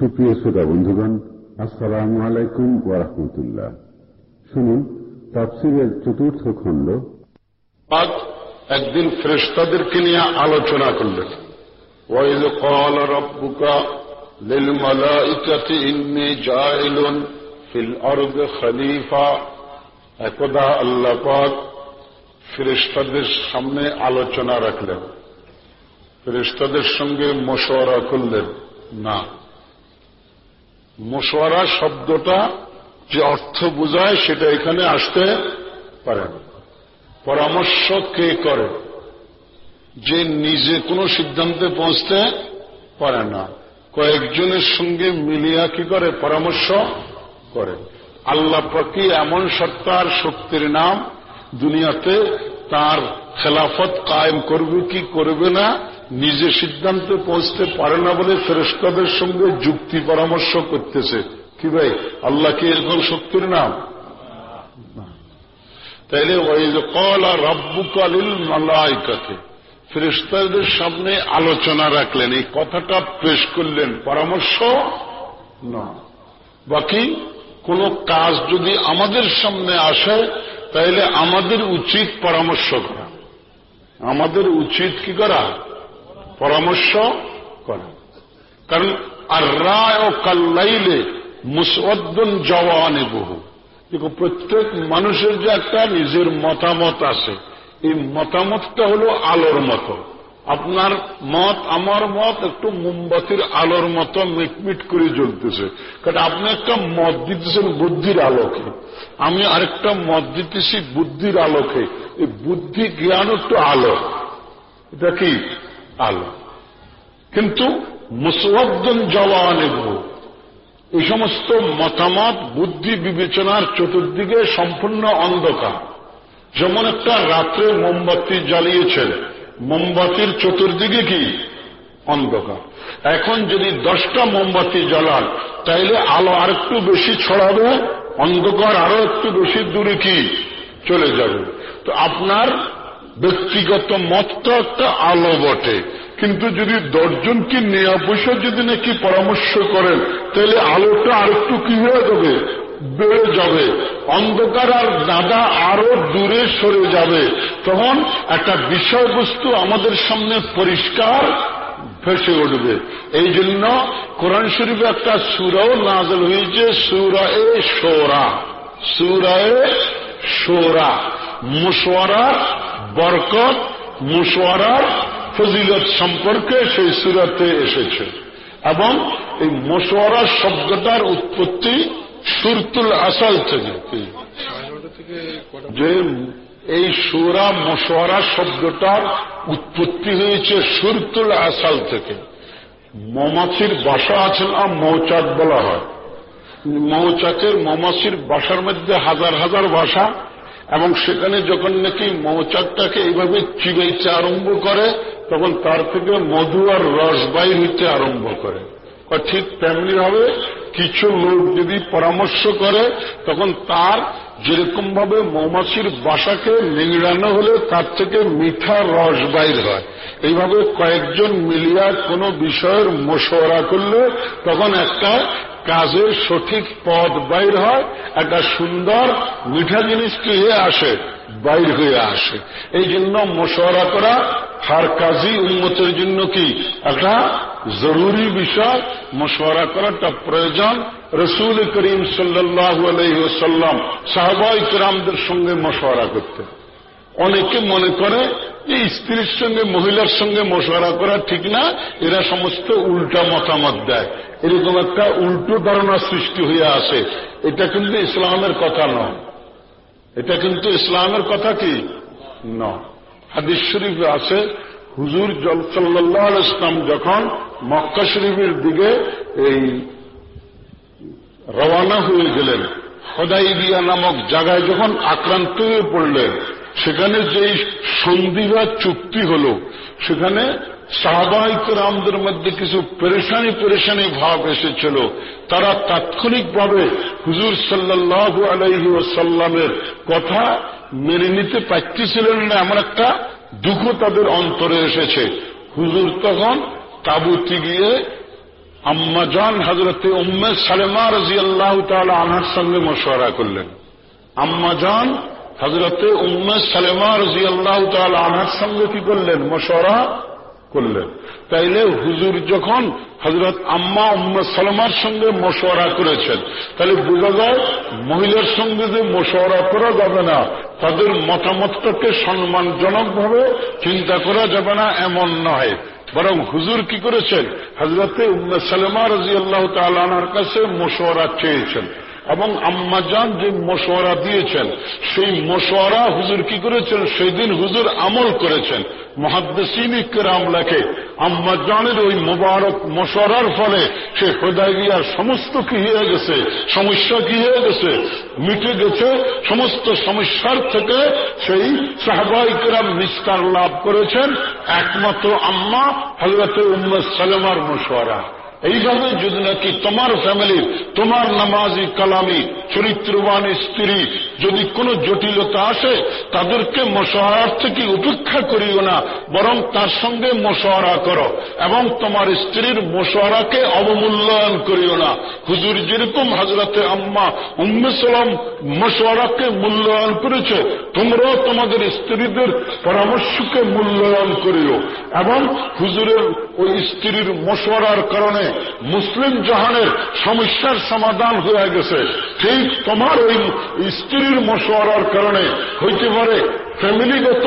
সুপ্রিয় শ্রোতা বন্ধুগণ, আসসালামু আলাইকুম ওয়ারহমতুল্লাহ শুনুন, তাফসিরের চতুর্থ খণ্ড। আজ একদিন ফ্রেস্তাদেরকে নিয়ে আলোচনা করলেন। ওয়াইজ কল রব্বুকা লিল মালাইকাতি ইন্নী জাইলুন ফিল আরদ খলিফা। একদা আল্লাহ পাক ফেরেশতাদের সামনে আলোচনা রাখলেন। ফেরেশতাদের সঙ্গে মশওয়ারা করলেন। না। মশওয়ারা শব্দটা যে অর্থ বোঝায় সেটা এখানে আসতে পারে না। পরামর্শ কে করে? যে নিজে কোনো সিদ্ধান্তে পৌঁছতে পারে না। কয়েকজনের সঙ্গে মিলিয়া কি করে? পরামর্শ করে। আল্লাহ প্রতি এমন সত্তার শক্তির নাম দুনিয়াতে তার খেলাফত কায়েম করবে কি করবে না নিজে সিদ্ধান্তে পৌঁছতে পারে না বলে ফেরস্তাদের সঙ্গে যুক্তি পরামর্শ করতেছে। কি ভাই, আল্লাহ কি এরকম শক্তির নাম? তাইলে ওই যে কলা রব্বু কালিল মালাইকাতে। ফেরেস্তাদের সামনে আলোচনা রাখলেন, এই কথাটা পেশ করলেন, পরামর্শ না বাকি কোন কাজ যদি আমাদের সামনে আসে তাহলে আমাদের উচিত পরামর্শ করা। আমাদের উচিত কি করা? পরামর্শ করা। কারণ আর রায় ও কাল্লাইলে মুসওয়াদ্দন জওয়ানে বহু। দেখো, প্রত্যেক মানুষের যে একটা নিজের মতামত আছে, এই মতামতটা হলো আলোর মতো। আপনার মত, আমার মত একটু মোমবাতির আলোর মতো মিটমিট করে জ্বলতেছে। কারণ আপনি একটা মত দিতেছেন বুদ্ধির আলোকে। আমি আরেকটা মত দিতেছি বুদ্ধির আলোকে। এই বুদ্ধি জ্ঞান একটু আলো। এটা কি? আলো। কিন্তু মুসওয়াদ্দন জওয়ানে এই সমস্ত মতামত, বুদ্ধি বিবেচনার চতুর্দিকে সম্পূর্ণ অন্ধকার। যেমন একটা রাত্রে মোমবাতি জ্বালিয়েছেন, মোমবাতির চতুর্দিকে কি? অন্ধকার। এখন যদি দশটা মোমবাতি জ্বালান, তাইলে আলো আর একটু বেশি ছড়াবে, অন্ধকার আরও একটু বেশি দূরে কি? চলে যাবে। তো আপনার ব্যক্তিগত মতটা একটা আলো বটে। কিন্তু যদি দশজনকে নেওয়া বসে যদি নাকি পরামর্শ করেন, তাহলে আলোটা আর একটু কি হয়ে যাবে? বেড়ে যাবে। অন্ধকার আর দাদা আরও দূরে সরে যাবে। তখন একটা বিষয়বস্তু আমাদের সামনে পরিষ্কার ভেসে উঠবে। এই জন্য কোরআন শরীফে একটা সুরাও নাজল হয়েছে, সুরায়ে সোরা সুরায়ে সোরা মুশওয়ারার বরকত, মুশওয়ারার ফজিলত সম্পর্কে সেই সুরাতে এসেছে। এবং এই মশওয়ারা শব্দটার উৎপত্তি সুরতুল আসাল থেকে। যে এই সুরা মশওয়ারা শব্দটার উৎপত্তি হয়েছে সুরতুল আসাল থেকে। মমাছির বাসা আছে না, মৌচাক বলা হয়। মৌচাকের মমাছির বাসার মধ্যে হাজার হাজার বাসা এবং সেখানে যখন নাকি মৌচাকটাকে এইভাবে চিবাইতে আরম্ভ করে, তখন তার থেকে মধু আর রস বাইর হইতে আরম্ভ করে। ঠিক তেমনি ভাবে কিছু লোক যদি পরামর্শ করে, তখন তার যেরকম ভাবে মৌমাছির বাসাকে নিংড়ানো হলে তার থেকে মিঠা রস বাইর হয়। এইভাবে কয়েকজন মিলিয়া কোনো বিষয়ের মশওয়ারা করলে তখন একটা কাজের সঠিক পথ বাইর হয়, একটা সুন্দর মিঠা জিনিস কি হয়ে আসে, বাইর হয়ে আসে। এই জন্য মশওয়ারা করা হার কাজই উন্মতের জন্য কি একটা জরুরি বিষয়। মশওয়ারা করাটা প্রয়োজন। রসুল করিম সাল্লাহু আলহ্লাম সাহবাই কিরামদের সঙ্গে মশওয়ারা করতে অনেকে মনে করে যে স্ত্রীর সঙ্গে, মহিলার সঙ্গে মশওয়ারা করা ঠিক না, এরা সমস্ত উল্টা মতামত দেয়। এরকম একটা উল্টো ধারণা সৃষ্টি হয়ে আসে। এটা কিন্তু ইসলামের কথা নয়। এটা কিন্তু ইসলামের কথা কি? ন হাদিস শরীফে আছে, হুজুর সাল্লাহ ইসলাম যখন মক্কা শরীফের দিকে এই রওয়ানা হয়ে গেলেন হদাইবিয়া নামক জায়গায় যখন আক্রান্ত হয়ে পড়লেন সেখানে যেই সন্ধিবা চুক্তি হল, সেখানে সাহবাহিক রামদের মধ্যে কিছু পেরেশানি পেরেশানি ভাব এসেছিল। তারা তাৎক্ষণিকভাবে হুজুর সাল্লাহ ওসাল্লামের কথা মেনে নিতে পারতেছিলেন না, এমন একটা দুঃখ তাদের অন্তরে এসেছে। হুজুর তখন তাবুতে গিয়ে আম্মাজান হজরতে উম্মে সালেমা রাজি আল্লাহ আনহার সঙ্গে মশওয়ারা করলেন। আম্মাজান হজরতে উম্মে সালেমা রাজি আল্লাহ আনহার সঙ্গে কি করলেন? মশওয়ারা করলেন। তাইলে হুজুর যখন হজরত আম্মা উম্মে সালমার সঙ্গে মশওয়ারা করেছেন তাহলে বোঝা যায় মহিলার সঙ্গে যে মশওয়ারা করা যাবে না, তাদের মতামতটাকে সম্মানজনকভাবে চিন্তা করা যাবে না, এমন নয়। বরং হুজুর কি করেছেন? হজরতে উম্মে সালেমা রাজি আল্লাহ তালার কাছে মশওয়ারা চেয়েছেন। এবং আম্মাজান যে মশওয়ারা দিয়েছেন, সেই মশওয়ারা হুজুর কি করেছেন? সেই দিন হুজুর আমল করেছেন। মহাদ্দেসিন কেরাম লেখে আম্মাজানের ওই মোবারক মশওয়ারার ফলে সে হৃদয়িয়ার সমস্ত কি হয়ে গেছে? সমস্যা কি হয়ে গেছে? মিটে গেছে। সমস্ত সমস্যার থেকে সেই সাহবাই কেরাম নিস্তার লাভ করেছেন। একমাত্র আম্মা হজরতে উম্মদ সালেমার মশওয়ারা। এইভাবে যদি নাকি তোমার ফ্যামিলির তোমার নামাজি কালামি চরিত্রবান স্ত্রী যদি কোনো জটিলতা আসে, তাদেরকে মশাহার থেকে উপেক্ষা করিও না, বরং তার সঙ্গে মশাহারা করো এবং তোমার স্ত্রীর মশাহারাকে অবমূল্যায়ন করিও না। হুজুর যেরকম হাজরাতে আম্মা উম্মে সালাম মশওয়ারাকে মূল্যায়ন করেছে, তোমরাও তোমাদের স্ত্রীদের পরামর্শকে মূল্যায়ন করিও এবং হুজুরের ওই স্ত্রীর মশওয়ারার কারণে মুসলিম জাহানের সমস্যার সমাধান হয়ে গেছে। ঠিক তোমার ওই স্ত্রীর মশওয়ারার কারণে হইতে পারে ফ্যামিলিগত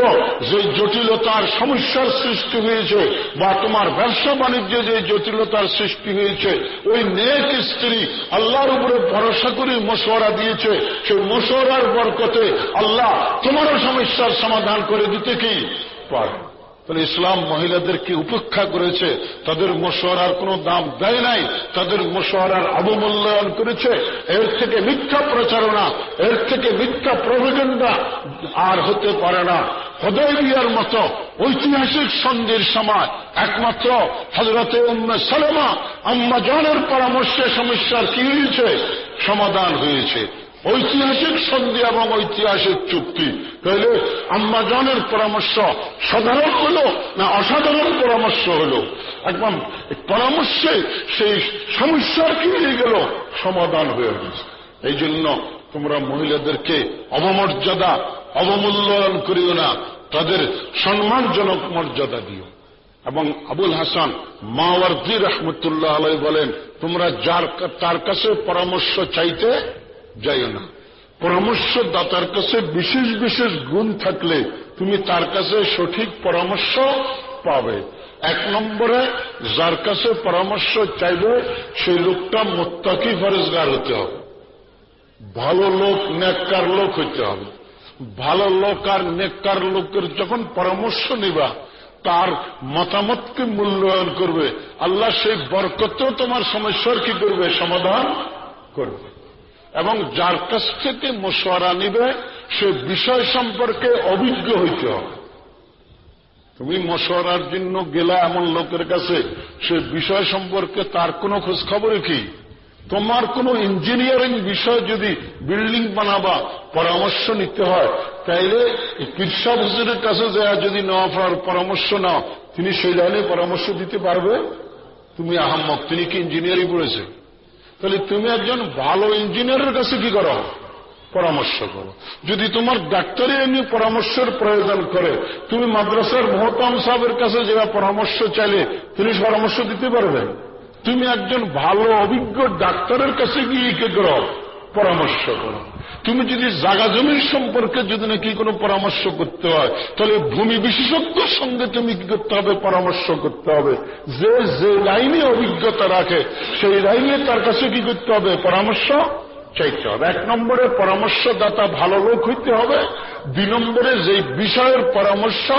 যে জটিলতার সমস্যার সৃষ্টি হয়েছে বা তোমার ব্যবসা বাণিজ্যে যে জটিলতার সৃষ্টি হয়েছে, ওই নেক স্ত্রী আল্লাহর উপরে ভরসা করে মশওয়ারা দিয়েছে। সেই মশওয়ারার বরকতে আল্লাহ তোমারও সমস্যার সমাধান করে দিতে কি পারে? তাহলে ইসলাম মহিলাদেরকে উপেক্ষা করেছে, তাদের মশওয়ারার কোনো দাম দেয় নাই, তাদের মশওয়ারার অবমূল্যায়ন করেছে, এর থেকে মিথ্যা প্রচারণা, এর থেকে মিথ্যা প্রভেগেন্ডা আর হতে পারে না। হদয়বিয়ার মতো ঐতিহাসিক সন্ধির সময় একমাত্র হজরতে উম্মে সালেমা আম্মা জানের পরামর্শে সমস্যার কি হয়েছে? সমাধান হয়েছে। ঐতিহাসিক সন্ধি এবং ঐতিহাসিক চুক্তি। তাহলে আম্মাজনের পরামর্শ সাধারণ হল না অসাধারণ পরামর্শ হল? একদম পরামর্শে সেই সমস্যার কি হয়ে গেল? সমাধান হয়ে গেছে। এই জন্য তোমরা মহিলাদেরকে অবমর্যাদা, অবমূল্যায়ন করিও না। তাদের সম্মানজনক মর্যাদা দিও। এবং আবুল হাসান মাওয়ার্দি রহমতুল্লাহ আলাই বলেন, তোমরা যার তার কাছে পরামর্শ চাইতে যাইও না। পরামর্শদাতার কাছে বিশেষ বিশেষ গুণ থাকলে তুমি তার কাছে সঠিক পরামর্শ পাবে। এক নম্বরে, যার কাছে পরামর্শ চাইবে, সেই লোকটা মোত্তাকি ফরেজগার হতে হবে। ভালো লোক, নেককার লোক হইতে হবে। ভালো লোক আর নেককার লোকের যখন পরামর্শ নিবা, তার মতামতকে মূল্যায়ন করবে। আল্লাহ সেই বরকতেও তোমার সমস্যার কি করবে? সমাধান করবে। এবং যার কাছ থেকে মশওয়ারা নিবে, সে বিষয় সম্পর্কে অভিজ্ঞ হইতে হবে। তুমি মশওয়ারার জন্য গেলা এমন লোকের কাছে, সে বিষয় সম্পর্কে তার কোনো খোঁজ খবরে কি? তোমার কোন ইঞ্জিনিয়ারিং বিষয় যদি বিল্ডিং বানাবা, পরামর্শ নিতে হয়, তাইলে কৃষক হুজুরের কাছে যায় যদি নেওয়া পরামর্শ নাও, তিনি সেই লাইনে পরামর্শ দিতে পারবে? তুমি আহম্মক, তিনি কি ইঞ্জিনিয়ারিং পড়েছে তাহলে তুমি একজন ভালো ইঞ্জিনিয়ারের কাছে কি করো? পরামর্শ করো। যদি তোমার ডাক্তারি এমনি পরামর্শের প্রয়োজন করে, তুমি মাদ্রাসার মহতাম সাহেবের কাছে যারা পরামর্শ চাইলে, তিনি পরামর্শ দিতে পারবে? তুমি একজন ভালো, অভিজ্ঞ ডাক্তারের কাছে গিয়ে কি করো? পরামর্শ করো। তুমি যদি জাগা জমির সম্পর্কে যদি নাকি কোনো পরামর্শ করতে হয়, তাহলে ভূমি বিশেষজ্ঞর সঙ্গে তুমি কি করতে হবে, পরামর্শ করতে হবে? যে যে লাইনে অভিজ্ঞতা রাখে, সেই লাইনে তার কাছে কি করতে হবে? পরামর্শ চাইতে হবে। এক নম্বরে পরামর্শদাতা ভালো লোক হইতে হবে। দুই নম্বরে যে বিষয়ের পরামর্শ,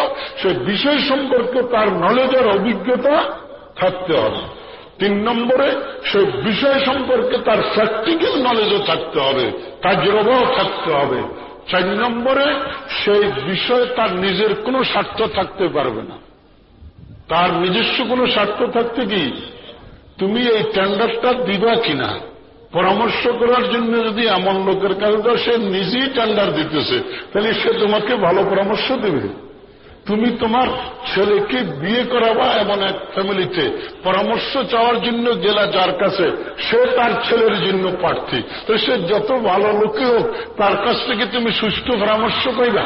সেই বিষয় সম্পর্কে তার নলেজের অভিজ্ঞতা থাকতে হবে। তিন নম্বরে, সে বিষয় সম্পর্কে তার প্র্যাকটিক্যাল নলেজও থাকতে হবে কাজরবাও থাকতে হবে। চার নম্বরে, সেই বিষয়ে তার নিজের কোনো স্বার্থ থাকতে পারবে না। তার নিজস্ব কোনো স্বার্থ থাকতে কি? তুমি এই টেন্ডারটা দিবা কিনা? পরামর্শ করার জন্য যদি এমন লোকের কাছে সে নিজেই টেন্ডার দিতেছে, তাহলে সে তোমাকে ভালো পরামর্শ দেবে। তুমি তোমার ছেলেকে বিয়ে করাবা এমন এক ফ্যামিলিতে পরামর্শ চাওয়ার জন্য গেলা যার কাছে, সে তার ছেলের জন্য প্রার্থী। তো সে যত ভালো লোকে হোক, তার কাছ থেকে তুমি সুষ্ঠু পরামর্শ পাইবা।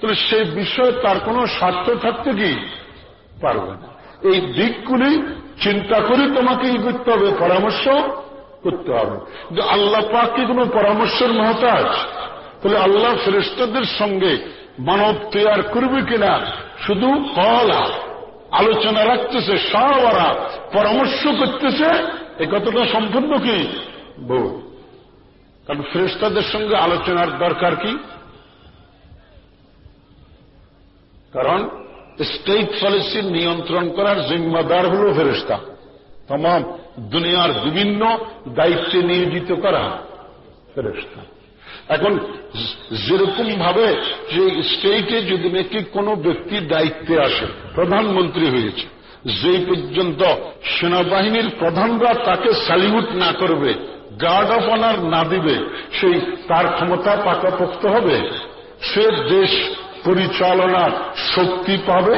তাহলে সেই বিষয়ে তার কোনো স্বার্থ থাকতে কি পারবে না। এই দিকগুলি চিন্তা করে তোমাকে ই করতে হবে? পরামর্শ করতে হবে। আল্লাহ পাক কি কোনো পরামর্শের মহতাজ? তাহলে আল্লাহ ফেরেস্তাদের সঙ্গে মানব তৈয়ার করবে কিনা? শুধু কলা, আলোচনা রাখতেছে সারা পরামর্শ করতেছে, এ কতটা সম্পূর্ণ কি? বউ কারণ ফেরেস্তাদের সঙ্গে আলোচনার দরকার কি? কারণ স্টেট পলিসি নিয়ন্ত্রণ করার জিম্মাদার হল ফেরেস্তা তমাম দুনিয়ার বিভিন্ন দায়িত্বে নিয়োজিত করা ফেরেস্তা এখন যেরকম ভাবে যে স্টেটে যদি নাকি কোনো ব্যক্তি দায়িত্বে আসে, প্রধানমন্ত্রী হয়েছে, যেই পর্যন্ত সেনাবাহিনীর প্রধানরা তাকে স্যালিউট না করবে গার্ড অফ অনার না দিবে, সেই তার ক্ষমতা পাকাপোক্ত হবে, সে দেশ পরিচালনার শক্তি পাবে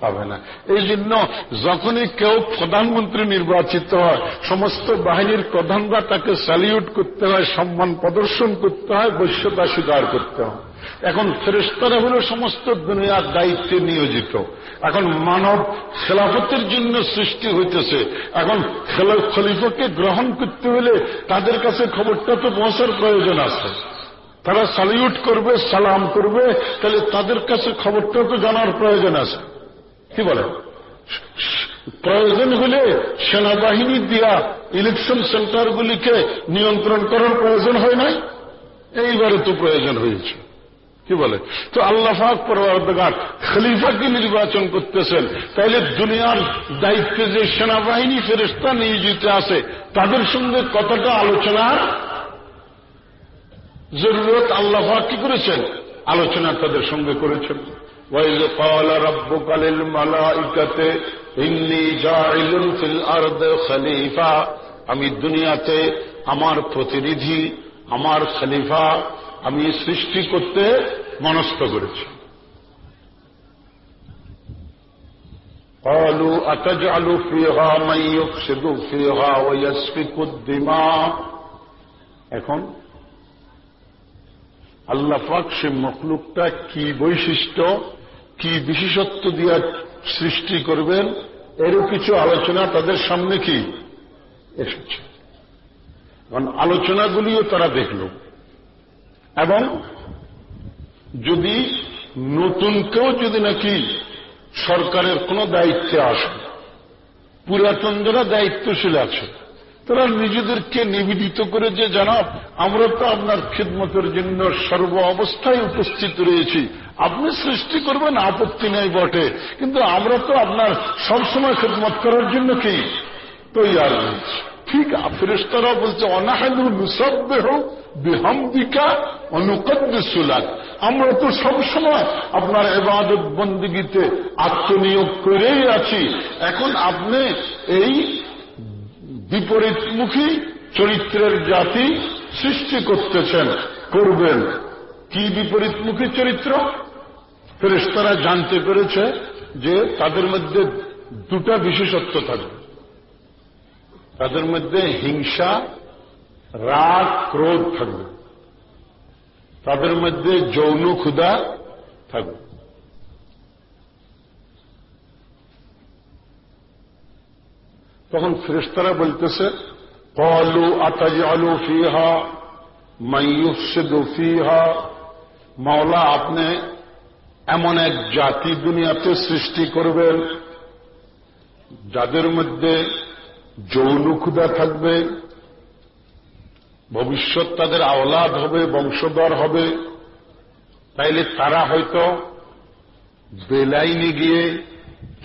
পাবে না। এই জন্য যখনই কেউ প্রধানমন্ত্রী নির্বাচিত হয়, সমস্ত বাহিনীর প্রধানরা তাকে স্যালিউট করতে হয়, সম্মান প্রদর্শন করতে হয়, বৈশ্যতা স্বীকার করতে হয়। এখন ফেরেস্তারা হল সমস্ত দুনিয়ার দায়িত্বে নিয়োজিত। এখন মানব খেলাফতের জন্য সৃষ্টি হইতেছে। এখন খলিফাকে গ্রহণ করতে হলে তাদের কাছে খবরটা তো পৌঁছার প্রয়োজন আছে। তারা সালিউট করবে, সালাম করবে, তাহলে তাদের কাছে খবরটা তো জানার প্রয়োজন আছে। কি বলে? প্রয়োজন হলে সেনাবাহিনী দিয়া ইলেকশন সেন্টারগুলিকে নিয়ন্ত্রণ করার প্রয়োজন হয় নাই? এইবারে তো প্রয়োজন হয়েছে। কি বলে? তো আল্লাহাক পরবর্তকার খলিফাকে নির্বাচন করতেছেন। তাইলে দুনিয়ার দায়িত্বে যে সেনাবাহিনী ফেরেস্তা নিয়োজিত আছে, তাদের সঙ্গে কতটা আলোচনার জরুরত? আল্লাহাক কি করেছেন? আলোচনা তাদের সঙ্গে করেছেন। وإذ قال ربك للملائكة إني جاعل في الأرض خليفة আমি দুনিয়াতে আমার প্রতিনিধি আমার খলিফা আমি সৃষ্টি করতে মনস্থ করেছি قالوا أتجعل فيها من يفسد فيها ويسفك الدماء এখন আল্লাহ পাক সে মখলুকটা কি বৈশিষ্ট্য কি বিশেষত্ব দিয়া সৃষ্টি করবেন এরও কিছু আলোচনা তাদের সামনে কি? এসেছে। কারণ আলোচনাগুলিও তারা দেখল। এবং যদি নতুন কেউ যদি নাকি সরকারের কোন দায়িত্বে আসে পুরাতন যারা দায়িত্বশীল আছে, তারা নিজেদেরকে নিবেদিত করে যে, জানাব, আমরা তো আপনার খিদমতের জন্য সর্ব অবস্থায় উপস্থিত রয়েছি আপনি সৃষ্টি করবেন আপত্তি নেই বটে। কিন্তু আমরা তো আপনার সবসময় খেদমত করার জন্য কি? তৈয়ার রয়েছি ঠিক ফেরেস্তারা বলছে অনাহালু নুসব্বে হোক বিহামদিকা অনুকদ্দুলাক আমরা তো সবসময় আপনার এবাদত বন্দীগীতে আত্মনিয়োগ করেই আছি। এখন আপনি এই বিপরীতমুখী চরিত্রের জাতি সৃষ্টি করতেছেন, করবেন। কি বিপরীতমুখী চরিত্র? ফেরেস্তারা জানতে পেরেছে যে তাদের মধ্যে দুটা বিশেষত্ব থাকবে। তাদের মধ্যে হিংসা, রাগ, ক্রোধ থাকবে। তাদের মধ্যে যৌন ক্ষুদা থাকবে। তখন ফেরেস্তারা বলতেছে, কলু আতাজ আলু ফিহা মাইয়ুফসিদু ফিহা। মাওলা, আপনি এমন এক জাতি দুনিয়াতে সৃষ্টি করবেন যাদের মধ্যে যৌন ক্ষুদা থাকবে, ভবিষ্যৎ তাদের আওলাদ হবে, বংশধর হবে। তাইলে তারা হয়তো বেলাইনে গিয়ে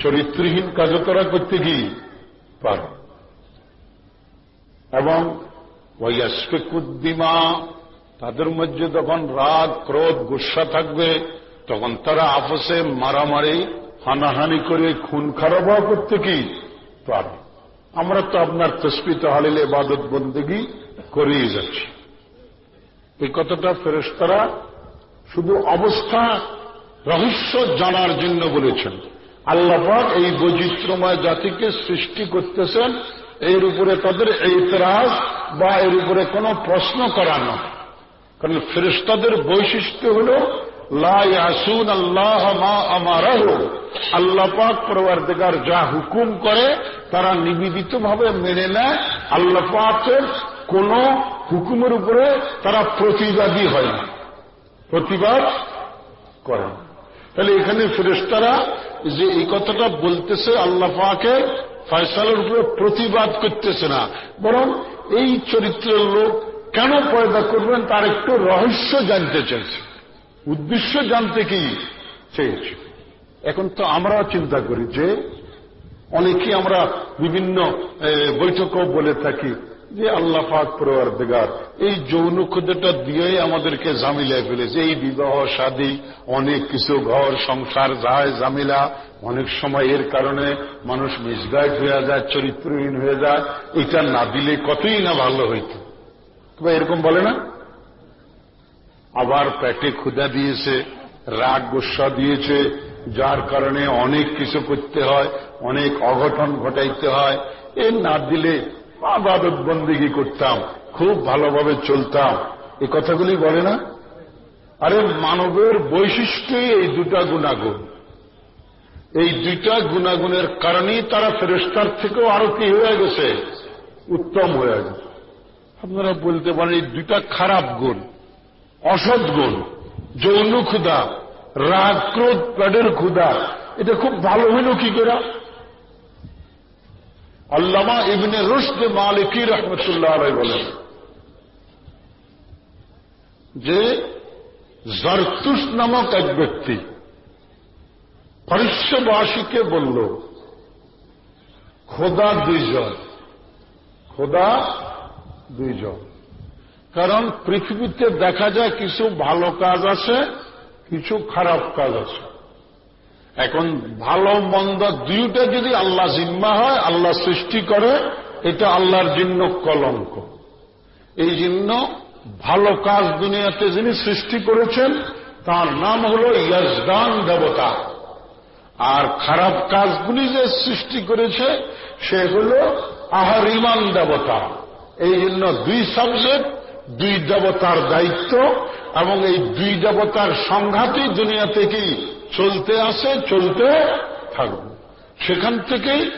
চরিত্রহীন কাজকরা করতে গিয়ে পারে। এবং ওয়াসফিকুদ্দিমা তাদের মধ্যে যখন রাগ, ক্রোধ, গুসা থাকবে তখন তারা আপসে মারামারি, হানাহানি করে খুন খারাপও করতে কি পারে? আমরা তো আপনার তসপি তাহালিল এবাদত বন্দেগি করেই যাচ্ছি। এই কথাটা ফেরেস্তারা শুধু অবস্থা, রহস্য জানার জন্য বলেছেন। আল্লাপাক এই বৈচিত্র্যময় জাতিকে সৃষ্টি করতেছেন, এর উপরে তাদের এইতরাজ বা এর উপরে কোনো প্রশ্ন করানো কারণ ফেরেস্তাদের বৈশিষ্ট্য হল লাসুন আল্লাহ মা আমারাহ আল্লাহ পাক পরবর্তীকার যা হুকুম করে, তারা নিবেদিতভাবে মেনে নেয়। আল্লাহ পাকের কোন হুকুমের উপরে তারা প্রতিবাদী হয় না। প্রতিবাদ করে তাহলে এখানে ফেরেস্তারা যে এই কথাটা বলতেছে, আল্লাহ পাকের ফয়সালের উপরে প্রতিবাদ করতেছে না। বরং এই চরিত্রের লোক কেন পয়দা করবেন, তার একটু রহস্য জানতে চাইছে। উদ্দেশ্য জানতে কি চেয়েছে? এখন তো আমরাও চিন্তা করি যে, অনেকেই আমরা বিভিন্ন বৈঠকও বলে থাকি যে আল্লাহ পাক পরিবার বেগার এই যৌন ক্ষুদ্রটা দিয়েই আমাদেরকে জামিলায় ফেলেছে। এই বিবাহ সাদী অনেক কিছু, ঘর, সংসার যায় জামিলা অনেক সময় এর কারণে মানুষ মিসগাইড হয়ে যায়, চরিত্রহীন হয়ে যায়। এটা না দিলে কতই না ভালো হইত। এরকম বলে না? আবার পেটে ক্ষুদা দিয়েছে, রাগ গোসা দিয়েছে, যার কারণে অনেক কিছু করতে হয়, অনেক অঘটন ঘটাইতে হয়। এ না দিলে আবাদত করতাম, খুব ভালোভাবে চলতাম। এ কথাগুলি বলে না? আরে মানবের বৈশিষ্ট্যই এই দুটা গুণাগুণ। এই দুইটা গুণাগুণের কারণেই তারা ফেরেস্তার থেকেও আরও কি হয়ে গেছে, উত্তম হয়ে গেছে। আপনারা বলতে পারেন এই দুইটা খারাপ গুণ। অসৎ গুণ, যৌন ক্ষুদা রাগ, ক্রোধ প্যাডের ক্ষুদা এটা খুব ভালো হইল কি করে? আল্লামা ইবনে রুশদ মালিকি রহমতুল্লাহ আলাই বলেন যে জরতুস নামক এক ব্যক্তি ফরিস্যবাসীকে বলল, খোদা দুইজন খোদা দুইজন। কারণ পৃথিবীতে দেখা যায় কিছু ভালো কাজ আছে, কিছু খারাপ কাজ আছে। এখন ভালো, মন্দ দুইটা যদি আল্লাহ জিম্মা হয়, আল্লাহ সৃষ্টি করে, এটা আল্লাহর জন্য কলঙ্ক। এই জন্য ভালো কাজ দুনিয়াতে যিনি সৃষ্টি করেছেন, তার নাম হল ইয়াজদান দেবতা। আর খারাপ কাজগুলি যে সৃষ্টি করেছে, সে হল আহার ইমান দেবতা। এই জন্য দুই সাবজেক্ট দুই দেবতার দায়িত্ব এবং এই দুই দেবতার সংঘাতই দুনিয়া থেকেই চলতে আসে, চলতে থাকবে সেখান থেকেই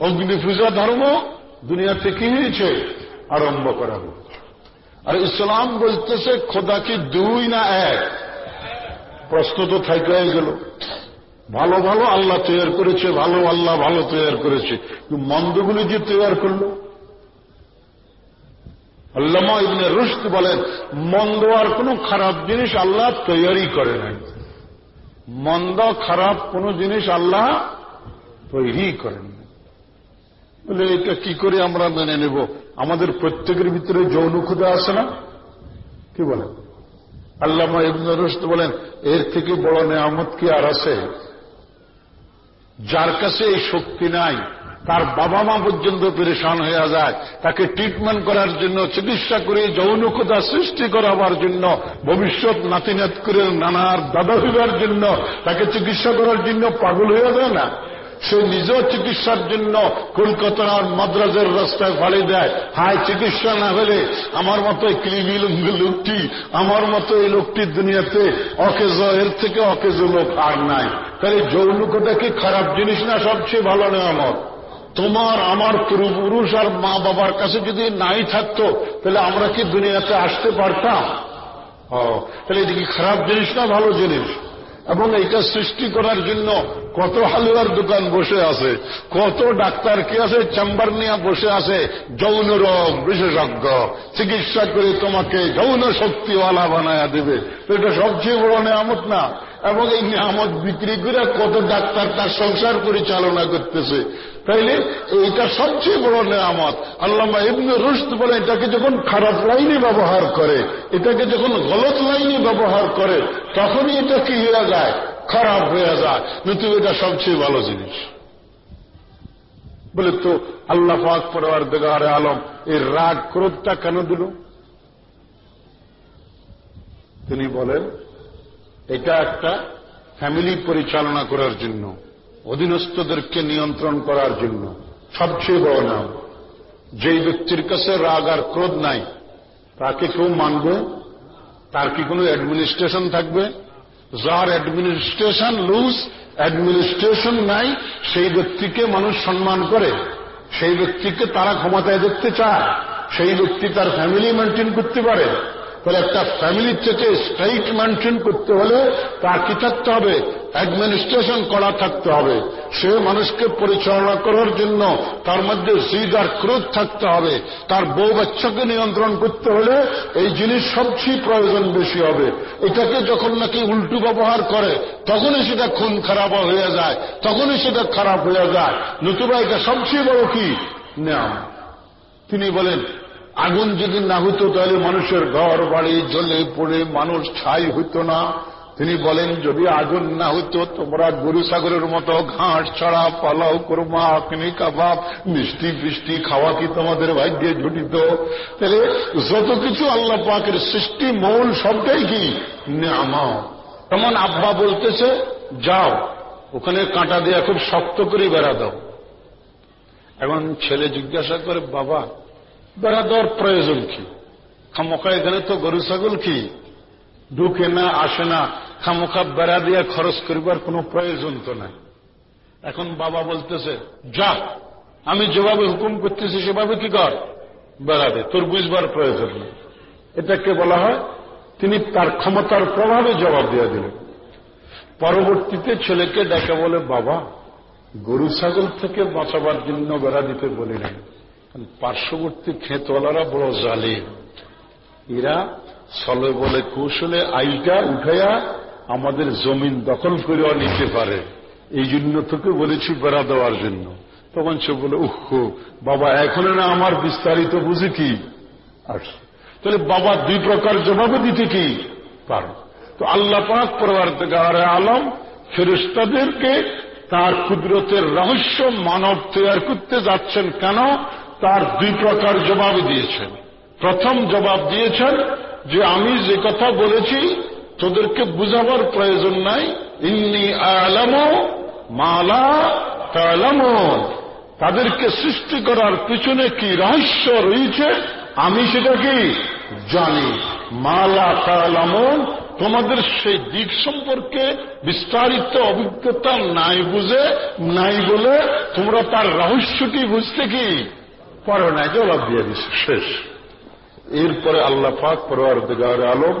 অগ্নিপূজা ধর্ম দুনিয়া থেকে হয়েছে, আরম্ভ করা হয়েছে আর ইসলাম বলতেছে, খোদা কি দুই না এক? প্রশ্ন তো থাকে গেল। ভালো ভালো আল্লাহ তৈরি করেছে, ভালো আল্লাহ ভালো তৈরি করেছে। মন্দগুলি যে তৈরি করল আল্লামা ইবনে রুস্ত বলেন, মন্দ আর কোন খারাপ জিনিস আল্লাহ তৈরি করে নাই। মন্দ, খারাপ কোন জিনিস আল্লাহ তৈরি করেন বলে, এটা কি করে আমরা মেনে নেব? আমাদের প্রত্যেকের ভিতরে যৌন ক্ষুদা আছে না? কি বলেন আল্লামা ইবনে রুস্ত বলেন, এর থেকে বড় নেয়ামত কি আর আছে? যার কাছে এই শক্তি নাই তার বাবা মা পর্যন্ত পরেশান হয়ে যায়। তাকে ট্রিটমেন্ট করার জন্য, চিকিৎসা করে যৌনকতা সৃষ্টি করাবার জন্য, ভবিষ্যৎ নাতিনাত করে নানার দাদা হইবার জন্য, তাকে চিকিৎসা করার জন্য পাগল হয়ে যায় না। সে নিজেও চিকিৎসার জন্য কলকাতার মাদ্রাজের রাস্তায় ফাড়ি দেয়। হায়, চিকিৎসা না হলে আমার মতো লোকটি, আমার মতো এই লোকটি দুনিয়াতে অকেজ, এর থেকে অকেজ লোক আর নাই। তাহলে যৌনকতা কি খারাপ জিনিস না সবচেয়ে ভালো নেওয়ামত তোমার আমার পূর্বপুরুষ আর মা বাবার কাছে যদি নাই থাকতো, তাহলে আমরা কি দুনিয়াতে আসতে পারতাম? তাহলে এটা কি খারাপ জিনিস না, ভালো জিনিস। এবং এটা সৃষ্টি করার জন্য কত হালুয়ার দোকান বসে আছে, কত ডাক্তার কি আছে, চেম্বার নিয়ে বসে আছে, যৌন রোগ বিশেষজ্ঞ। চিকিৎসা করে তোমাকে যৌন শক্তিওয়ালা বানায়া দেবে। এটা সবচেয়ে বড় নেয়ামত না। এবং এই নিয়ামত বিক্রি করে কত ডাক্তার তার সংসার পরিচালনা করতেছে। তাইলে এইটা সবচেয়ে বড় নেয়ামত। আল্লামা এমনি রুস্ত বলে, এটাকে যখন খারাপ লাইনে ব্যবহার করে, এটাকে যখন গলত লাইনে ব্যবহার করে, তখনই এটা কি হয়ে যায়? খারাপ হয়ে যায়। নতুন এটা সবচেয়ে ভালো জিনিস। বলে তো আল্লাহ পাক পড়ার দেগারে আলম, এই রাগ ক্রোধটা কেন দিল? তিনি বলেন, এটা একটা ফ্যামিলি পরিচালনা করার জন্য। অধীনস্থদেরকে নিয়ন্ত্রণ করার জন্য সবচেয়ে বড় নাম, যেই ব্যক্তির কাছে রাগ আর ক্রোধ নাই, তাকে কেউ মানবে? তার কি কোনো অ্যাডমিনিস্ট্রেশন থাকবে? যার অ্যাডমিনিস্ট্রেশন লুজ অ্যাডমিনিস্ট্রেশন নাই, সেই ব্যক্তিকে মানুষ সম্মান করে। সেই ব্যক্তিকে তারা ক্ষমতায় দেখতে চায়। সেই ব্যক্তি তার ফ্যামিলি মেনটেন করতে পারে। তাহলে একটা ফ্যামিলির থেকে স্ট্রাইট মেনটেন করতে হলে তার কি থাকতে হবে? অ্যাডমিনিস্ট্রেশন করা থাকতে হবে। সে মানুষকে পরিচালনা করার জন্য তার মধ্যে জিদ আর ক্রোধ থাকতে হবে। তার বউ বাচ্চাকে নিয়ন্ত্রণ করতে হলে এই জিনিস সবচেয়ে প্রয়োজন বেশি হবে। এটাকে যখন নাকি উল্টু ব্যবহার করে, তখনই সেটা খুন খারাপ হয়ে যায়, তখনই সেটা খারাপ হয়ে যায়। নতুবা এটা সবচেয়ে বড় কি? নাম তিনি বলেন, আগুন যদি না হতো তাহলে মানুষের ঘর বাড়ি জ্বলে পড়ে, মানুষ ছাই হইতো না। তিনি বলেন, যদি আগুন না হতো তোমরা গরু সাগরের মতো ঘাট ছড়া, পালাও, কোরমা, আখনি, কাবাব, মিষ্টি ফিষ্টি খাওয়া কি তোমাদের ভাগ্যে জুটিত তাহলে যত কিছু আল্লাহ পাকের সৃষ্টি মৌল সবটাই কি? নামাও তেমন আব্বা বলতেছে, যাও, ওখানে কাঁটা দিয়ে খুব শক্ত করে বেড়া দাও। এখন ছেলে জিজ্ঞাসা করে, বাবা, বেড়া দেওয়ার প্রয়োজন কি? খামোখা এখানে তো গরু ছাগল কি? ঢুকে না, আসে না খামোখা বেড়া দিয়ে খরচ করিবার কোনো প্রয়োজন তো নাই। এখন বাবা বলতেছে, যা, আমি যেভাবে হুকুম করতেছি সেভাবে কি কর। বেড়া দে, তোর বুঝবার প্রয়োজন নেই। এটাকে বলা হয়, তিনি তার ক্ষমতার প্রভাবে জবাব দিয়ে দিলেন। পরবর্তীতে ছেলেকে ডেকে বলে, বাবা, গরু ছাগল থেকে বাঁচাবার জন্য বেড়া দিতে বলিলেন পার্শ্ববর্তী ক্ষেতওয়ালারা বড় জালে এরা ছলে বলে কৌশলে আইটা উঠাইয়া আমাদের জমিন দখল করেও নিতে পারে। এই জন্য তোকে বলেছি বেড়া দেওয়ার জন্য। তখন সে বলে, উহ, বাবা, এখন না আমার বিস্তারিত বুঝি কি? তাহলে বাবা দুই প্রকার জবাবে দিতে কি? পারো। তো আল্লাহ পাক পরবার আলম ফেরিস্তাদেরকে তার কুদরতের রহস্য মানব তৈরি করতে যাচ্ছেন কেন? তার দুই প্রকার জবাব দিয়েছেন। প্রথম জবাব দিয়েছেন যে, আমি যে কথা বলেছি তোদেরকে বুঝাবার প্রয়োজন নাই। ইন্নি আলামো মালা তালামো তাদেরকে সৃষ্টি করার পিছনে কি রহস্য রয়েছে? আমি সেটা কি জানি। মালা তালামন, তোমাদের সেই দিক সম্পর্কে বিস্তারিত অভিজ্ঞতা নাই বুঝে, নাই বলে তোমরা তার রহস্যটি বুঝতে কি? পারো না জবাব দিয়ে দিচ্ছে। শেষ। এরপরে আল্লাহ পাক দিগার আলম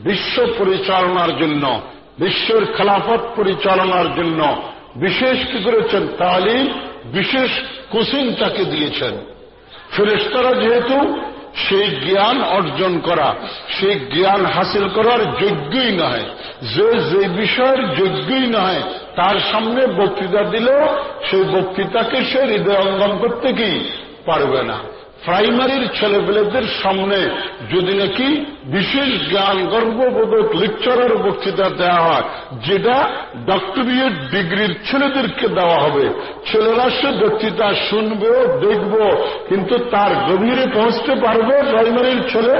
বিশ্ব পরিচালনার জন্য, বিশ্বের খেলাফত পরিচালনার জন্য বিশেষ কি করেছেন? তালিম, বিশেষ কোচিং তাকে দিয়েছেন। ফেরেস্তারা যেহেতু সেই জ্ঞান অর্জন করা, সেই জ্ঞান হাসিল করার যোগ্যই নয় যে যে বিষয়ের যোগ্যই নয় তার সামনে বক্তৃতা দিলেও সেই বক্তৃতাকে সে হৃদয়ঙ্গম করতে কি পারবে না। প্রাইমারির ছেলেপেলেদের সামনে যদি নাকি বিশেষ জ্ঞান গর্ববোধক লেকচারের বক্তৃতা দেওয়া হয়, যেটা ডক্টরিয়েট ডিগ্রির ছেলেদেরকে দেওয়া হবে। ছেলেরা সে বক্তৃতা শুনবে, দেখব, কিন্তু তার গভীরে পৌঁছতে পারবে প্রাইমারির ছেলে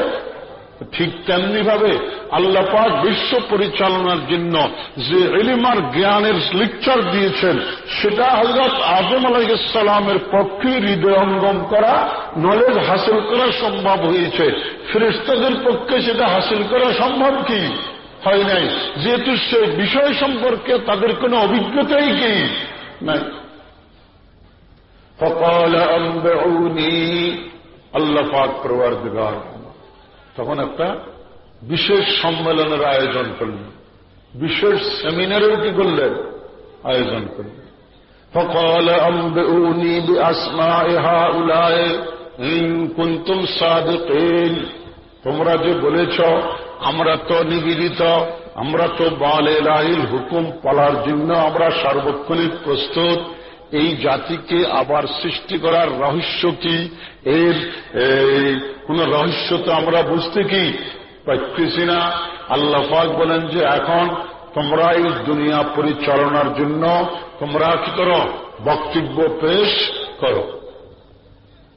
ঠিক তেমনি ভাবে আল্লাহ পাক বিশ্ব পরিচালনার জন্য যে এলিমার জ্ঞানের লিকচার দিয়েছেন, সেটা হজরত আজম আলাইসালামের পক্ষে হৃদয়ঙ্গম করা নলেজ হাসিল করা সম্ভব হয়েছে। ফ্রেস্তাদের পক্ষে সেটা হাসিল করা সম্ভব কি? হয় নাই। যেহেতু সে বিষয় সম্পর্কে তাদের কোন অভিজ্ঞতাই কি? নাই। ফকাল আল্লাহ পাক প্রবার দিগার তখন একটা বিশেষ সম্মেলনের আয়োজন করলেন বিশেষ সেমিনারের কি করলেন আয়োজন করলেন فقال أنبئوني بأسماء هؤلاء إن كنتم صادقين তোমরা যে বলেছ আমরা তো নিবেদিত আমরা তো বাল এলাহিল হুকুম পালার জন্য আমরা সার্বক্ষণিক প্রস্তুত এই জাতিকে আবার সৃষ্টি করার রহস্য কি এর কোন রহস্য তো আমরা বুঝতে কি? পাচ্ছি না আল্লাহ বলেন যে এখন তোমরা এই দুনিয়া পরিচালনার জন্য তোমরা কি করো? বক্তব্য পেশ করো।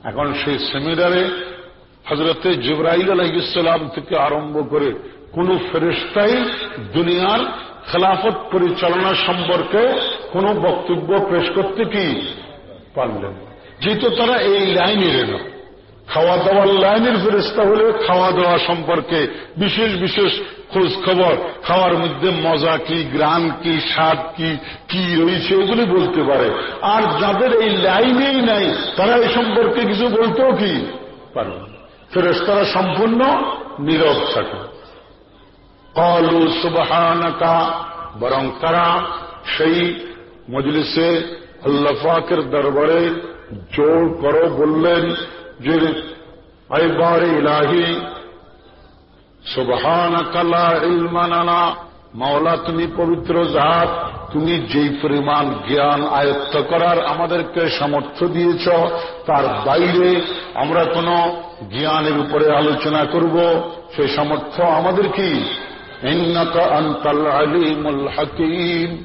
এখন সেই সেমিনারে হজরতে জিব্রাহিল আলহিসাম থেকে আরম্ভ করে কোন ফেরিস্তাই দুনিয়ার খেলাফত পরিচালনা সম্পর্কে কোন বক্তব্য পেশ করতে কি পারলেন যেহেতু তারা এই লাইনের না খাওয়া দাওয়ার লাইনের ফেরিস্তা হলে খাওয়া দাওয়া সম্পর্কে বিশেষ বিশেষ খোঁজ খবর খাওয়ার মধ্যে মজা কি, গ্রান কি, স্বাদ কি কি রয়েছে এগুলি বলতে পারে। আর যাদের এই লাইনেই নাই, তারা এই সম্পর্কে কিছু বলতেও কি পারবে ফেরেস্তারা সম্পূর্ণ নীরব থাকে। কলু সুবাহানকা, বরং তারা সেই মজলিসে আল্লাফাকের দরবারে জোর করো বললেন যে আইবার ইলাহি সুবহানাকালা ইলমানানা মাওলা তুমি পবিত্র জাত, তুমি যেই পরিমাণ জ্ঞান আয়ত্ত করার আমাদেরকে সামর্থ্য দিয়েছ, তার বাইরে আমরা কোন জ্ঞানের উপরে আলোচনা করব সেই সামর্থ্য আমাদের কি? হাকিম।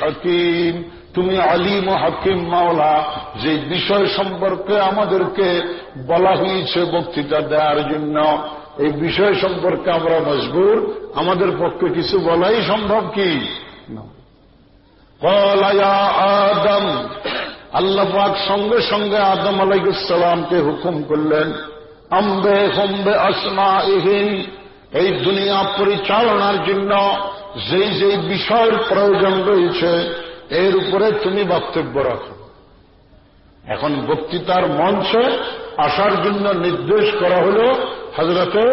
হাকিম। তুমি আলিম হাকিম মাওলা, যে বিষয় সম্পর্কে আমাদেরকে বলা হয়েছে বক্তৃতা দেওয়ার জন্য। এই বিষয় সম্পর্কে আমরা মজবুর। আমাদের পক্ষে কিছু বলাই সম্ভব কি? আদম। আল্লাপাক সঙ্গে সঙ্গে আদম আলাইসালামকে হুকুম করলেন, আম্বে হোম্বে আসমা ইহীন এই দুনিয়া পরিচালনার জন্য যেই যেই বিষয়ের প্রয়োজন রয়েছে, এর উপরে তুমি বক্তব্য রাখো। এখন বক্তৃতার মঞ্চে আসার জন্য নির্দেশ করা হল হজরতে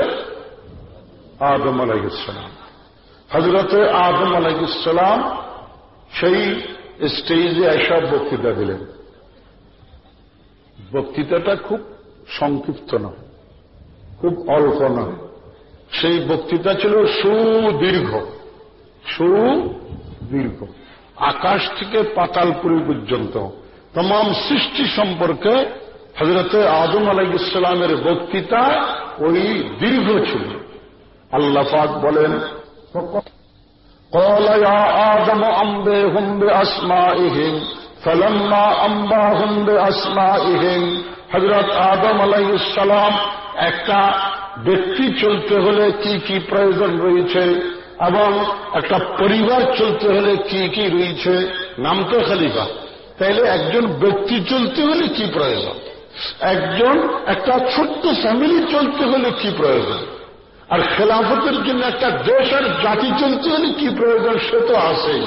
আদম আলাইসালাম হজরতে আদম আলাইসালাম সেই স্টেজে এসব বক্তৃতা দিলেন। বক্তৃতাটা খুব সংক্ষিপ্ত নয়, খুব অল্প নয়। সেই বক্তৃতা ছিল সুদীর্ঘ। সুদীর্ঘ আকাশ থেকে পাতালপুরি পর্যন্ত তমাম সৃষ্টি সম্পর্কে হজরত আদম আলাইসালামের বক্তৃতা ওই দীর্ঘ ছিল আল্লাফাক বলেন قال يا آدم أنبئهم بأسمائهم فلما أنباهم بأسمائهم হজরত আদম আলাইসালাম একটা ব্যক্তি চলতে হলে কি কি প্রয়োজন রয়েছে এবং একটা পরিবার চলতে হলে কি কি রয়েছে? নাম তো খালিফা। তাইলে একজন ব্যক্তি চলতে হলে কি প্রয়োজন? একজন একটা ছোট্ট ফ্যামিলি চলতে হলে কি প্রয়োজন? আর খেলাফতের জন্য একটা দেশ আর জাতি চলতে হলে কি প্রয়োজন? সে তো আসেই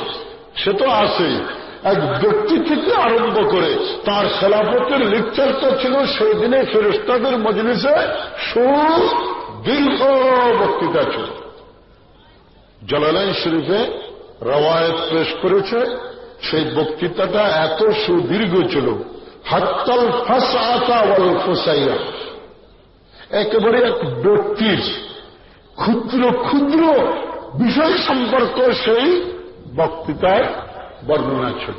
সে তো আসেই এক ব্যক্তি থেকে আরম্ভ করে তার খেলাফতের লেকচারটা ছিল সেই দিনে ফেরস্তাদের মজলিসে সুদীর্ঘ বক্তৃতা ছিল। জলালাইন শরীফে রওয়ায়ত পেশ করেছে। সেই বক্তৃতাটা এত সুদীর্ঘ ছিল। হাত্তাল ফাঁসা ফোসাইয়া। একেবারে এক ব্যক্তির ক্ষুদ্র ক্ষুদ্র বিষয় সম্পর্ক সেই বক্তৃতায় বর্ণনা ছিল।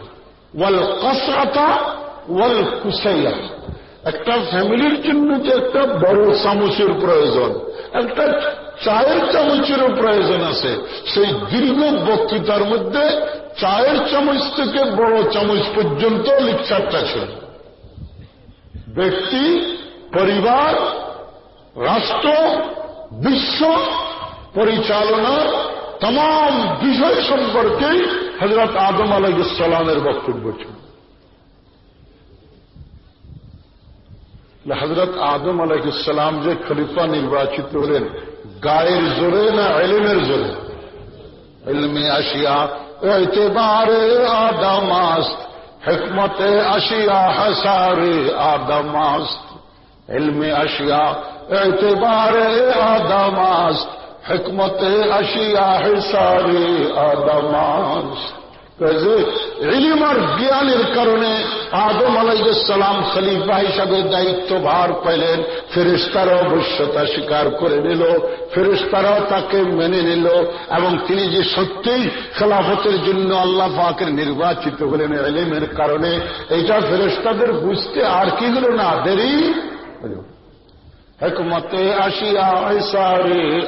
ওয়াল কসরাতা ওয়াল কুসাইয়া একটা ফ্যামিলির জন্য যে একটা বড় চামচের প্রয়োজন। একটা চায়ের চামচেরও প্রয়োজন আছে। সেই দীর্ঘ বক্তৃতার মধ্যে চায়ের চামচ থেকে বড় চামচ পর্যন্ত লিপচারটা ছিল। ব্যক্তি, পরিবার, রাষ্ট্র, বিশ্ব, পরিচালনার তাম বিষয় সম্পর্কে হজরত আদম আলাইসালামের বক্তব্য ছিল। হজরত আদম আলাইসালাম যে খলিফা নির্বাচিত হলেন গায়ের জোরে না এলিমের জোরে এলমে আসিয়া এতেবারে আদামাস্ত হেকমতে আসিয়া হাসারে আদামাস্ত এলমে আসিয়া এতেবারে আদামাস্ত হেকমতে আসিয়া হেসারে আদামাস্ত ইলিম আর জ্ঞানের কারণে আদম আলাইসালাম খলিফা হিসাবে দায়িত্বভার পেলেন। ফেরেস্তারাও অবশ্যতা স্বীকার করে নিল। ফেরেস্তারাও তাকে মেনে নিল এবং তিনি যে সত্যিই খেলাফতের জন্য আল্লাহ পাকের নির্বাচিত হলেন এলিমের কারণে, এটা ফেরেস্তাদের বুঝতে আর কি হল না, দেরি? হেকমতে আসিয়া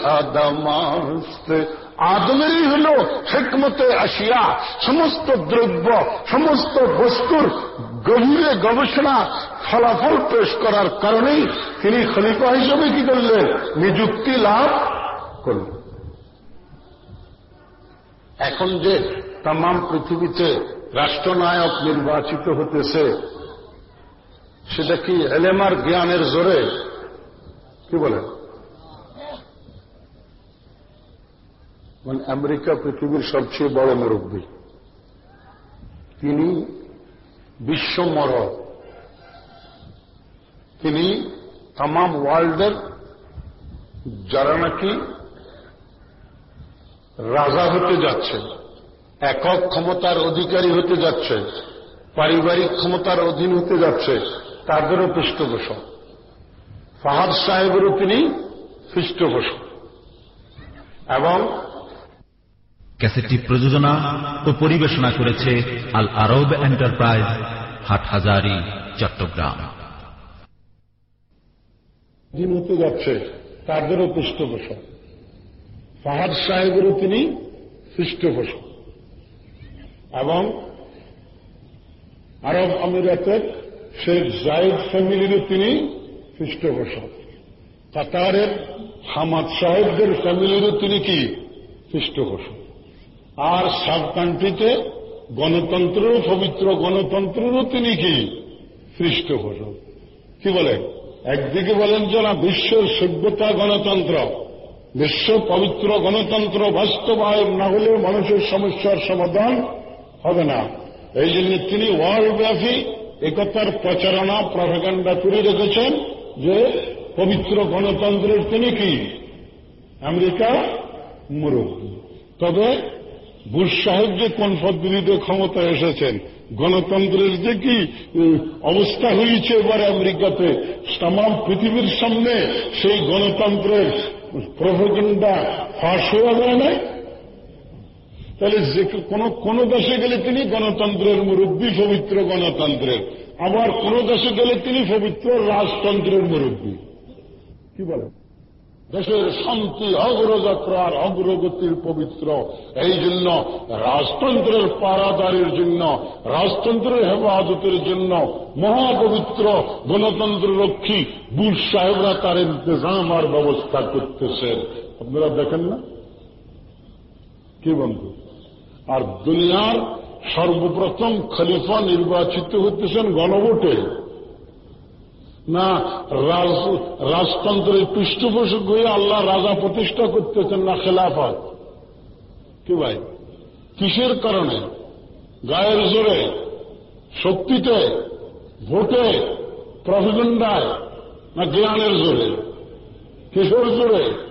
আদমাস্ত আদমেরই হল হেকমতে আসিয়া সমস্ত দ্রব্য, সমস্ত বস্তুর গভীরে গবেষণা ফলাফল পেশ করার কারণেই তিনি খলিফা হিসেবে কি করলেন? নিযুক্তি লাভ করলেন। এখন যে তাম পৃথিবীতে রাষ্ট্রনায়ক নির্বাচিত হতেছে, সেটা কি এলেমার জ্ঞানের জোরে? কি বলেন? মানে আমেরিকা পৃথিবীর সবচেয়ে বড় মুরব্বী। তিনি বিশ্বমর তিনি তাম ওয়ার্ল্ডের যারা নাকি রাজা হতে যাচ্ছে একক ক্ষমতার অধিকারী হতে যাচ্ছে পারিবারিক ক্ষমতার অধীন হতে যাচ্ছে তাদেরও পৃষ্ঠপোষক। ফাহাদ সাহেবেরও তিনি পৃষ্ঠপোষক। এবং ক্যাসেটটি প্রযোজনা ও পরিবেশনা করেছে আল আরব এন্টারপ্রাইজ, হাটহাজারি, চট্টগ্রাম। দিন হতে যাচ্ছে তাদেরও পৃষ্ঠপোষক। ফাহাদ সাহেবেরও তিনি পৃষ্ঠপোষক। এবং আরব আমিরাতের শেখ জায়েদ ফ্যামিলিরও তিনি পৃষ্ঠপোষক। কাতারের হামাদ সাহেবদের ফ্যামিলিরও তিনি কি পৃষ্ঠপোষক? আর সাব কান্ট্রিতে গণতন্ত্রেরও পবিত্র গণতন্ত্রেরও তিনি কি পৃষ্ঠপোষক কি বলেন একদিকে বলেন যে না বিশ্বের সভ্যতা গণতন্ত্র। বিশ্ব পবিত্র গণতন্ত্র বাস্তবায়ন না হলে মানুষের সমস্যার সমাধান হবে না। এই জন্য তিনি ওয়ার্ল্ড ব্যাপী একতার প্রচারণা, প্রভাকাণ্ডা করে রেখেছেন যে পবিত্র গণতন্ত্রের তিনি কি? আমেরিকা মুরব্বী। তবে বুশ সাহেব যে কোন পদ্ধতিতে ক্ষমতায় এসেছেন, গণতন্ত্রের যে কি অবস্থা হয়েছে এবার আমেরিকাতে তাম পৃথিবীর সামনে সেই গণতন্ত্রের প্রভোগেন্ডা ফাঁস হয়ে যায় না তাহলে যে কোন কোন দেশে গেলে তিনি গণতন্ত্রের মুরব্বী, পবিত্র গণতন্ত্রের। আবার কোন দেশে গেলে তিনি পবিত্র রাজতন্ত্রের মুরব্বী। কি বলেন? দেশের শান্তি, অগ্রযাত্রার অগ্রগতির পবিত্র। এই জন্য রাজতন্ত্রের পারাদারের জন্য, রাজতন্ত্রের হেফাজতের জন্য মহাপবিত্র গণতন্ত্র রক্ষী বুশ সাহেবরা তার ইন্তজাম আর ব্যবস্থা করতেছেন। আপনারা দেখেন না? কি বন্ধু? আর দুনিয়ার সর্বপ্রথম খলিফা নির্বাচিত হতেছেন গণভোটে। না রাজতন্ত্রের পৃষ্ঠপোষক হয়ে আল্লাহ রাজা প্রতিষ্ঠা করতেছেন না খেলাফত। কি ভাই? কিসের কারণে? গায়ের জোরে, শক্তিতে, ভোটে, প্রভিগণ্ডায়, না জ্ঞানের জোরে? কিশোর জোরে?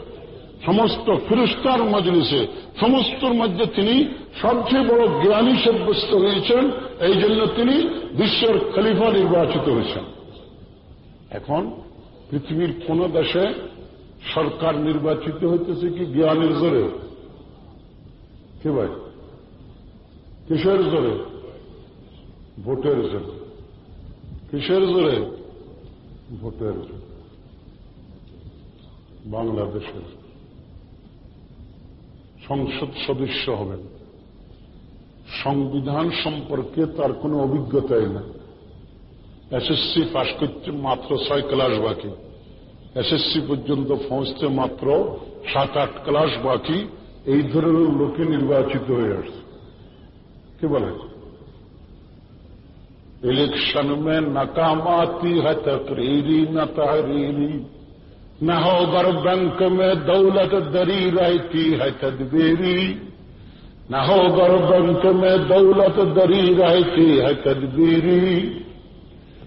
সমস্ত ফিরিস্তার মজলিসে, সমস্তর মধ্যে তিনি সবচেয়ে বড় জ্ঞানী সাব্যস্ত হয়েছেন এই জন্য তিনি বিশ্বের খলিফা নির্বাচিত হয়েছেন। এখন পৃথিবীর কোন দেশে সরকার নির্বাচিত হইতেছে কি জ্ঞানের জোরে? কি ভাই? কিসের জোরে? ভোটের জোরে। কিসের জোরে? ভোটের জোরে। বাংলাদেশের সংসদ সদস্য হবেন। সংবিধান সম্পর্কে তার কোনো অভিজ্ঞতাই ایس এসসি পাশ করছে মাত্র ছয় ক্লাস বাকি এসএসসি পর্যন্ত পৌঁছতে মাত্র সাত আট ক্লাস বাকি এই ধরনের লোকে নির্বাচিত হয়ে আসছে কি বলে الیکشن میں نکاماتی ہے تقریری نہ تحریری نہ ہو بر بینک میں دولت دری رہتی ہے تدبیری نہ ہو بر بینک میں دولت دری رہتی ہے تدبیری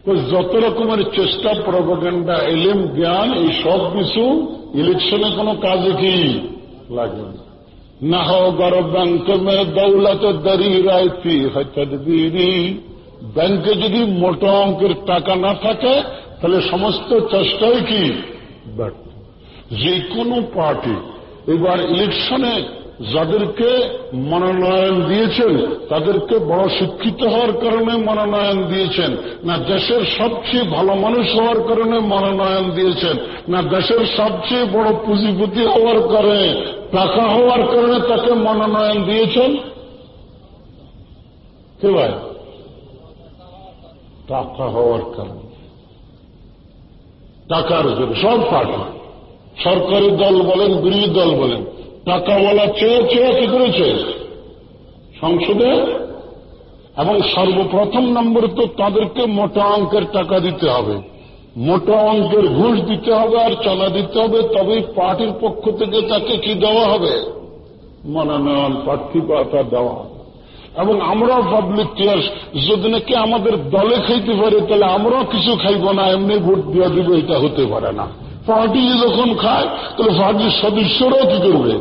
যত রকমের চেষ্টা প্রবগেন্ডা এলেম, জ্ঞান, এই সব কিছু ইলেকশনে কোনো কাজে কি লাগে না। হো গরবাঙ্ক মে দৌলত দারি রায়তি হতদবিরি ব্যাংকে যদি মোটা অঙ্কের টাকা না থাকে, তাহলে সমস্ত চেষ্টাই কি যে কোনো পার্টি, এবার ইলেকশনে যাদেরকে মনোনয়ন দিয়েছেন, তাদেরকে বড় শিক্ষিত হওয়ার কারণে মনোনয়ন দিয়েছেন, না দেশের সবচেয়ে ভালো মানুষ হওয়ার কারণে মনোনয়ন দিয়েছেন, না দেশের সবচেয়ে বড় পুঁজিপতি হওয়ার কারণে টাকা হওয়ার কারণে তাকে মনোনয়ন দিয়েছেন? কে ভাই? টাকা হওয়ার কারণে। টাকার জন্য, সব পার্টি সরকারি দল বলেন, বিরোধী দল বলেন টাকাওয়ালা চেয়ে চেয়ে কি করেছে? সংসদে? এবং সর্বপ্রথম নম্বর তো তাদেরকে মোটা অঙ্কের টাকা দিতে হবে। মোটা অঙ্কের ঘুষ দিতে হবে আর চালা দিতে হবে, তবেই পার্টির পক্ষ থেকে তাকে কি দেওয়া হবে? মনোনয়ন প্রার্থী পাতা দেওয়া এবং আমরাও পাবলিক টিয়ার্স যদি নাকি আমাদের দলে খাইতে পারে, তাহলে আমরাও কিছু খাইব না, এমনি ভোট দেওয়া দিব, এটা হতে পারে না। পার্টি যখন খায়, তাহলে পার্টির সদস্যরাও কি করবে?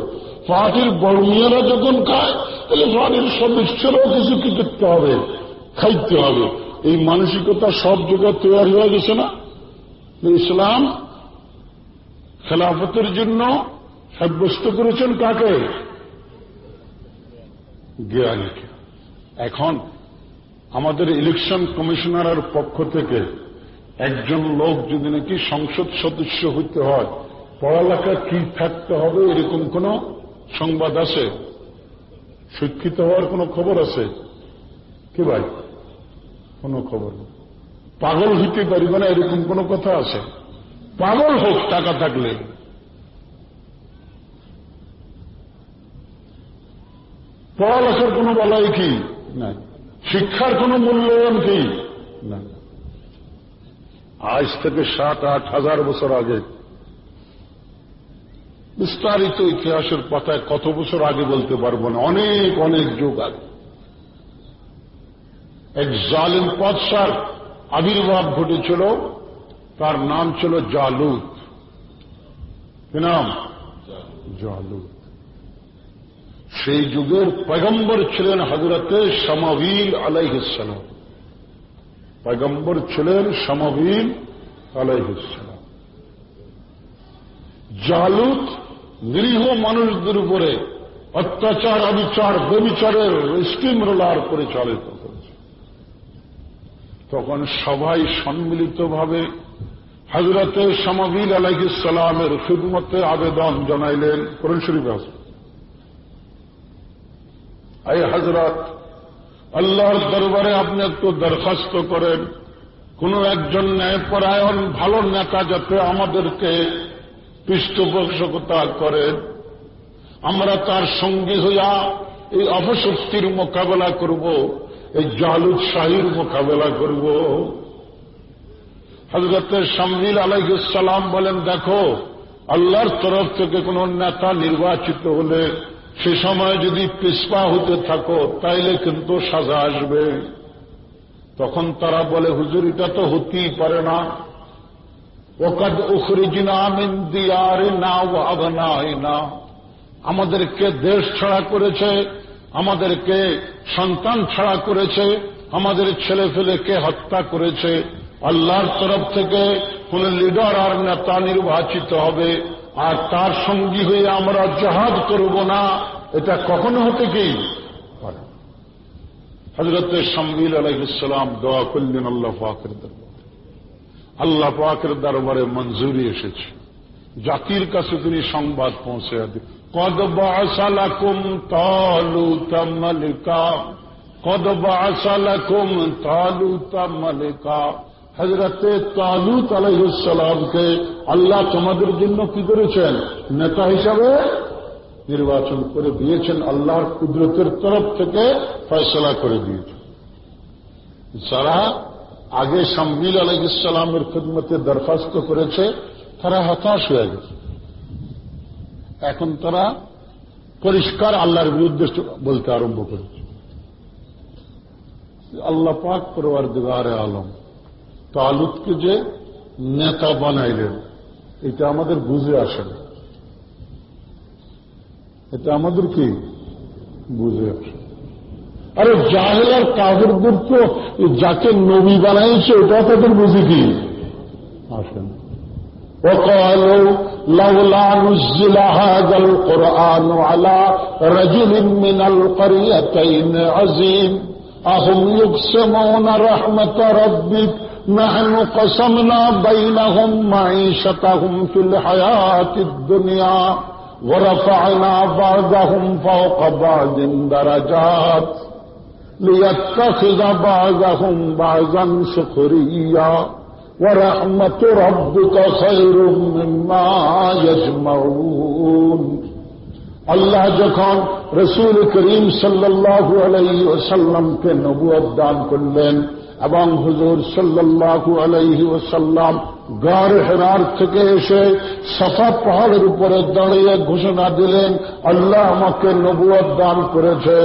পার্টির বর্মীয়রা যখন খায়, তাহলে পার্টির সদস্যরাও কিছু কি করতে হবে খাইতে হবে। এই মানসিকতা সব জায়গায় তৈরি হয়ে গেছে না? ইসলাম খেলাফতের জন্য সাব্যস্ত করেছেন কাকে? জ্ঞানীকে। এখন আমাদের ইলেকশন কমিশনারের পক্ষ থেকে একজন লোক যদি নাকি সংসদ সদস্য হইতে হয়, পড়ালেখা কি থাকতে হবে এরকম কোন সংবাদ আছে? শিক্ষিত হওয়ার কোন খবর আছে? কি ভাই? কোন খবর পাগল হইতে পারিবে না এরকম কোন কথা আছে? পাগল হোক, টাকা থাকলে। পড়ালেখার কোন বলাই কি? না শিক্ষার কোন মূল্যায়ন কি? না আজ থেকে সাত, আট হাজার বছর আগে। বিস্তারিত ইতিহাসের পাতায় কত বছর আগে বলতে পারব না। অনেক অনেক যুগ আগে। এক জালিম পদসার আবির্ভাব ঘটেছিল। তার নাম ছিল জালুত। কি নাম? জালুত। সেই যুগের পয়গম্বর ছিলেন হজরতে সমবীর আলাইহিসালাম পয়গম্বর ছিলেন সমবীর আলাইহিসালাম জালুত নিরীহ মানুষদের উপরে অত্যাচার, অবিচার বেবিচারের স্টিম রোলার পরিচালিত করেছে। তখন সবাই সম্মিলিতভাবে হজরতে সমবীর আলাইহিসালামের খিদমতে আবেদন জানাইলেন করুন শরীফ আসবে এই হজরত আল্লাহর দরবারে আপনি একটু দরখাস্ত করেন। কোন একজন ন্যায়পরায়ণ, ভালো নেতা যাতে আমাদেরকে পৃষ্ঠপোষকতা করেন আমরা তার সঙ্গী হইয়া এই অপশক্তির মোকাবেলা করব, এই জালুদ শাহীর মোকাবেলা করব। হজরতের শামিল আলাইসালাম বলেন, দেখো, আল্লাহর তরফ থেকে কোন নেতা নির্বাচিত হলে সে সময় যদি পিসপা হতে থাকো, তাইলে কিন্তু সাজা আসবে। তখন তারা বলে, হুজুর, এটা তো হতেই পারে না। ওকাদ উখরিজিনা দিয়ারে না না আমাদেরকে দেশ ছাড়া করেছে, আমাদেরকে সন্তান ছাড়া করেছে, আমাদের ছেলে ফেলেকে হত্যা করেছে। আল্লাহর তরফ থেকে কোন লিডার আর নেতা নির্বাচিত হবে। আর তার সঙ্গী হয়ে আমরা জাহাজ করব না, এটা কখনো হতে কি পারে। হজরত সম্বিল আলহিসাম দোয়া করলেন আল্লাহ পাকের দরবার। আল্লাহ পাকের দরবারে মঞ্জুরি এসেছে। জাতির কাছে তিনি সংবাদ পৌঁছে কদ বাসালাকুম তালু তামালিকা কদ বাসালাকুম তালু তামালিকা হজরতে তালুত আলাইসালামকে আল্লাহ তোমাদের জন্য কি করেছেন? নেতা হিসাবে নির্বাচন করে দিয়েছেন, আল্লাহর কুদরতের তরফ থেকে ফয়সলা করে দিয়েছেন। যারা আগে শামিল আলাইসালামের খেদমতে দরখাস্ত করেছে, তারা হতাশ হয়ে গেছে। এখন তারা পরিষ্কার আল্লাহর বিরুদ্ধে বলতে আরম্ভ করেছে। আল্লাহ পাক পরবার দিগারে আলম তালুতকে যে নেতা বানাইলেন এটা আমাদের বুঝে আসে না এটা আমাদের কি বুঝে আসে আরে জাহেল আর কাজেরদের তো যাকে নবী বানাইছে ওটা তাদের বুঝি কি আসেন وقالوا لولا نزل هذا القرآن على رجل من القريتين عظيم أهم يقسمون رحمة ربك نحن قسمنا بينهم معيشتهم في الحياة الدنيا ورفعنا بعضهم فوق بعض درجات ليتخذ بعضهم بعضا سخريا ورحمة ربك خير مما يجمعون আল্লাহ যখন রসুল করিম সাল্লাহু আলাইহি ওসাল্লামকে নবুয় দান করলেন এবং হুজুর সাল্লাহু আলাইহি ওসাল্লাম গড় হেরার থেকে এসে সফা পাহাড়ের উপরে দাঁড়িয়ে ঘোষণা দিলেন, আল্লাহ আমাকে নবুয় দান করেছে।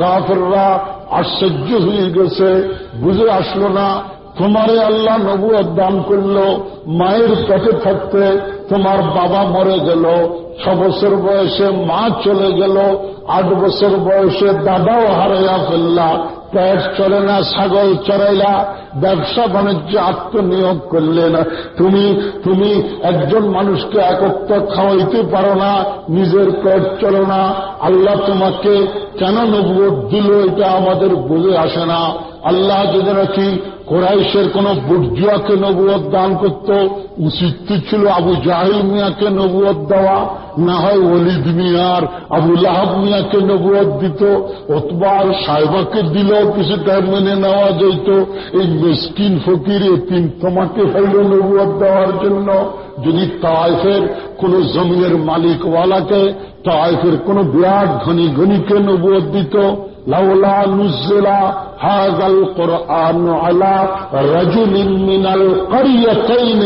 কাফররা আশ্চর্য হয়ে গেছে, বুঝে আসলো না, তোমারে আল্লাহ নবুয় দান করল, মায়ের পেটে থাকতে তোমার বাবা মরে গেল, ছ বছর বয়সে মা চলে গেল, আট বছর বয়সে দাদাও হারাইয়া ফেললা পেট চলে না, ছাগল চড়াইলা ব্যবসা বাণিজ্য আত্মনিয়োগ করলে না। তুমি তুমি একজন মানুষকে একত্র খাওয়াইতে পারো না, নিজের পেট চলো না। আল্লাহ তোমাকে কেন নবুয় দিল এটা আমাদের বুঝে আসে না। আল্লাহ যদি নাকি কোরাইশের কোন বুর্জুয়াকে নবুয় দান করত উচিত ছিল আবু জাহিল মিয়াকে নবুয় দেওয়া, না হয় অলিদ মিয়ার আবু লাহাব মিয়াকে নবুয় দিত অতবার সাহেবাকে দিলেও কিছুটা মেনে নেওয়া যেত এই মিসকিন ফকির তিন তোমাকে হইল নবুয় দেওয়ার জন্য। যদি তাইফের কোন জমিনের মালিকওয়ালাকে তাইফের কোন বিরাট ধনী গণিকে নবুয় দিত লাউলা নুজলা হাজাল কোরআন আলা রাজুল মিনাল করিয়াতাইন।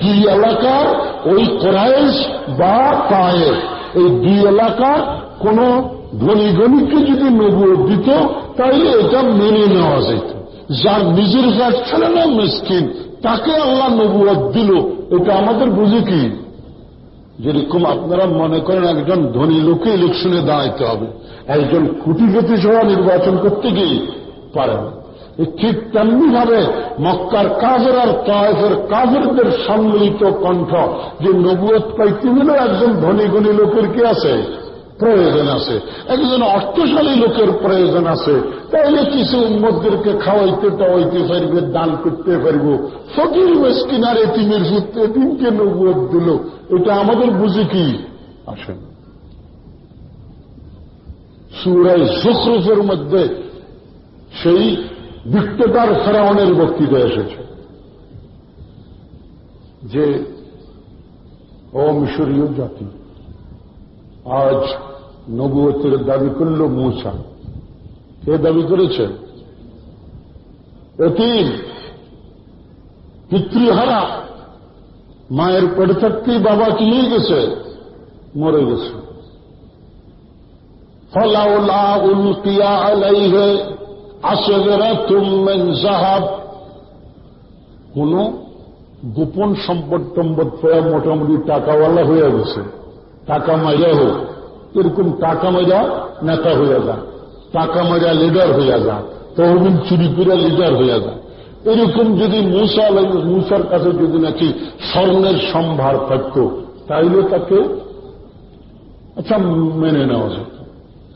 দুই এলাকার ওই কোরাইশ বা তায়েফ, এই দুই এলাকার কোন ধনী গণিকে যদি নবুয় দিত তাহলে এটা মেনে নেওয়া যেত। যার নিজের কাজ ছিল না মিসকিন, তাকে আল্লাহ নবুয় দিল। এটা আমাদের বুঝে কি? যেরকম আপনারা মনে করেন একজন ধনী লোকে ইলেকশনে দাঁড়াইতে হবে, একজন কুটিপতি সহ নির্বাচন করতে গিয়ে পারে। না ঠিক তেমনি ভাবে মক্কার কাজের আর তয়েফের কাজেরদের সম্মিলিত কণ্ঠ যে নবুয়ত পাইতে গেলেও একজন ধনী গণী লোকের কি আছে? প্রয়োজন আছে। একজন অর্থশালী লোকের প্রয়োজন আছে। তাইলে কিছু উন্মতদেরকে খাওয়াইতে টাওয়াইতে পারবে দান করতে পারব। ফকির মেসকিনার এটিমের সূত্রে এটিমকে নবুয়ত দিল। এটা আমাদের বুঝি কি? আসেন। সুরায় সুখরুফের মধ্যে সেই বিক্রেতার ফেরাউনের বক্তৃতা এসেছে যে, ও মিশরীয় জাতি, আজ নবুয়তের দাবি করল মূসা। কে দাবি করেছে? অতীন পিতৃহারা, মায়ের পেটে থাকতেই বাবা নিয়ে গেছে? মরে গেছে। ফলাউলা আলাইহে আসবেরা তুমেন জাহাব কোন গোপন সম্পদ টম্পদ পেয়ে মোটামুটি টাকাওয়ালা হয়ে গেছে। টাকা মজা হোক, এরকম টাকা মজা নেতা হয়ে যা, টাকা মজা লিডার হয়ে যা, তহবিল চুরি করে লিডার হয়ে যা। এরকম যদি মূসা মূসার কাছে যদি নাকি স্বর্ণের সম্ভার থাকত, তাইলে তাকে আচ্ছা মেনে নেওয়া যেত।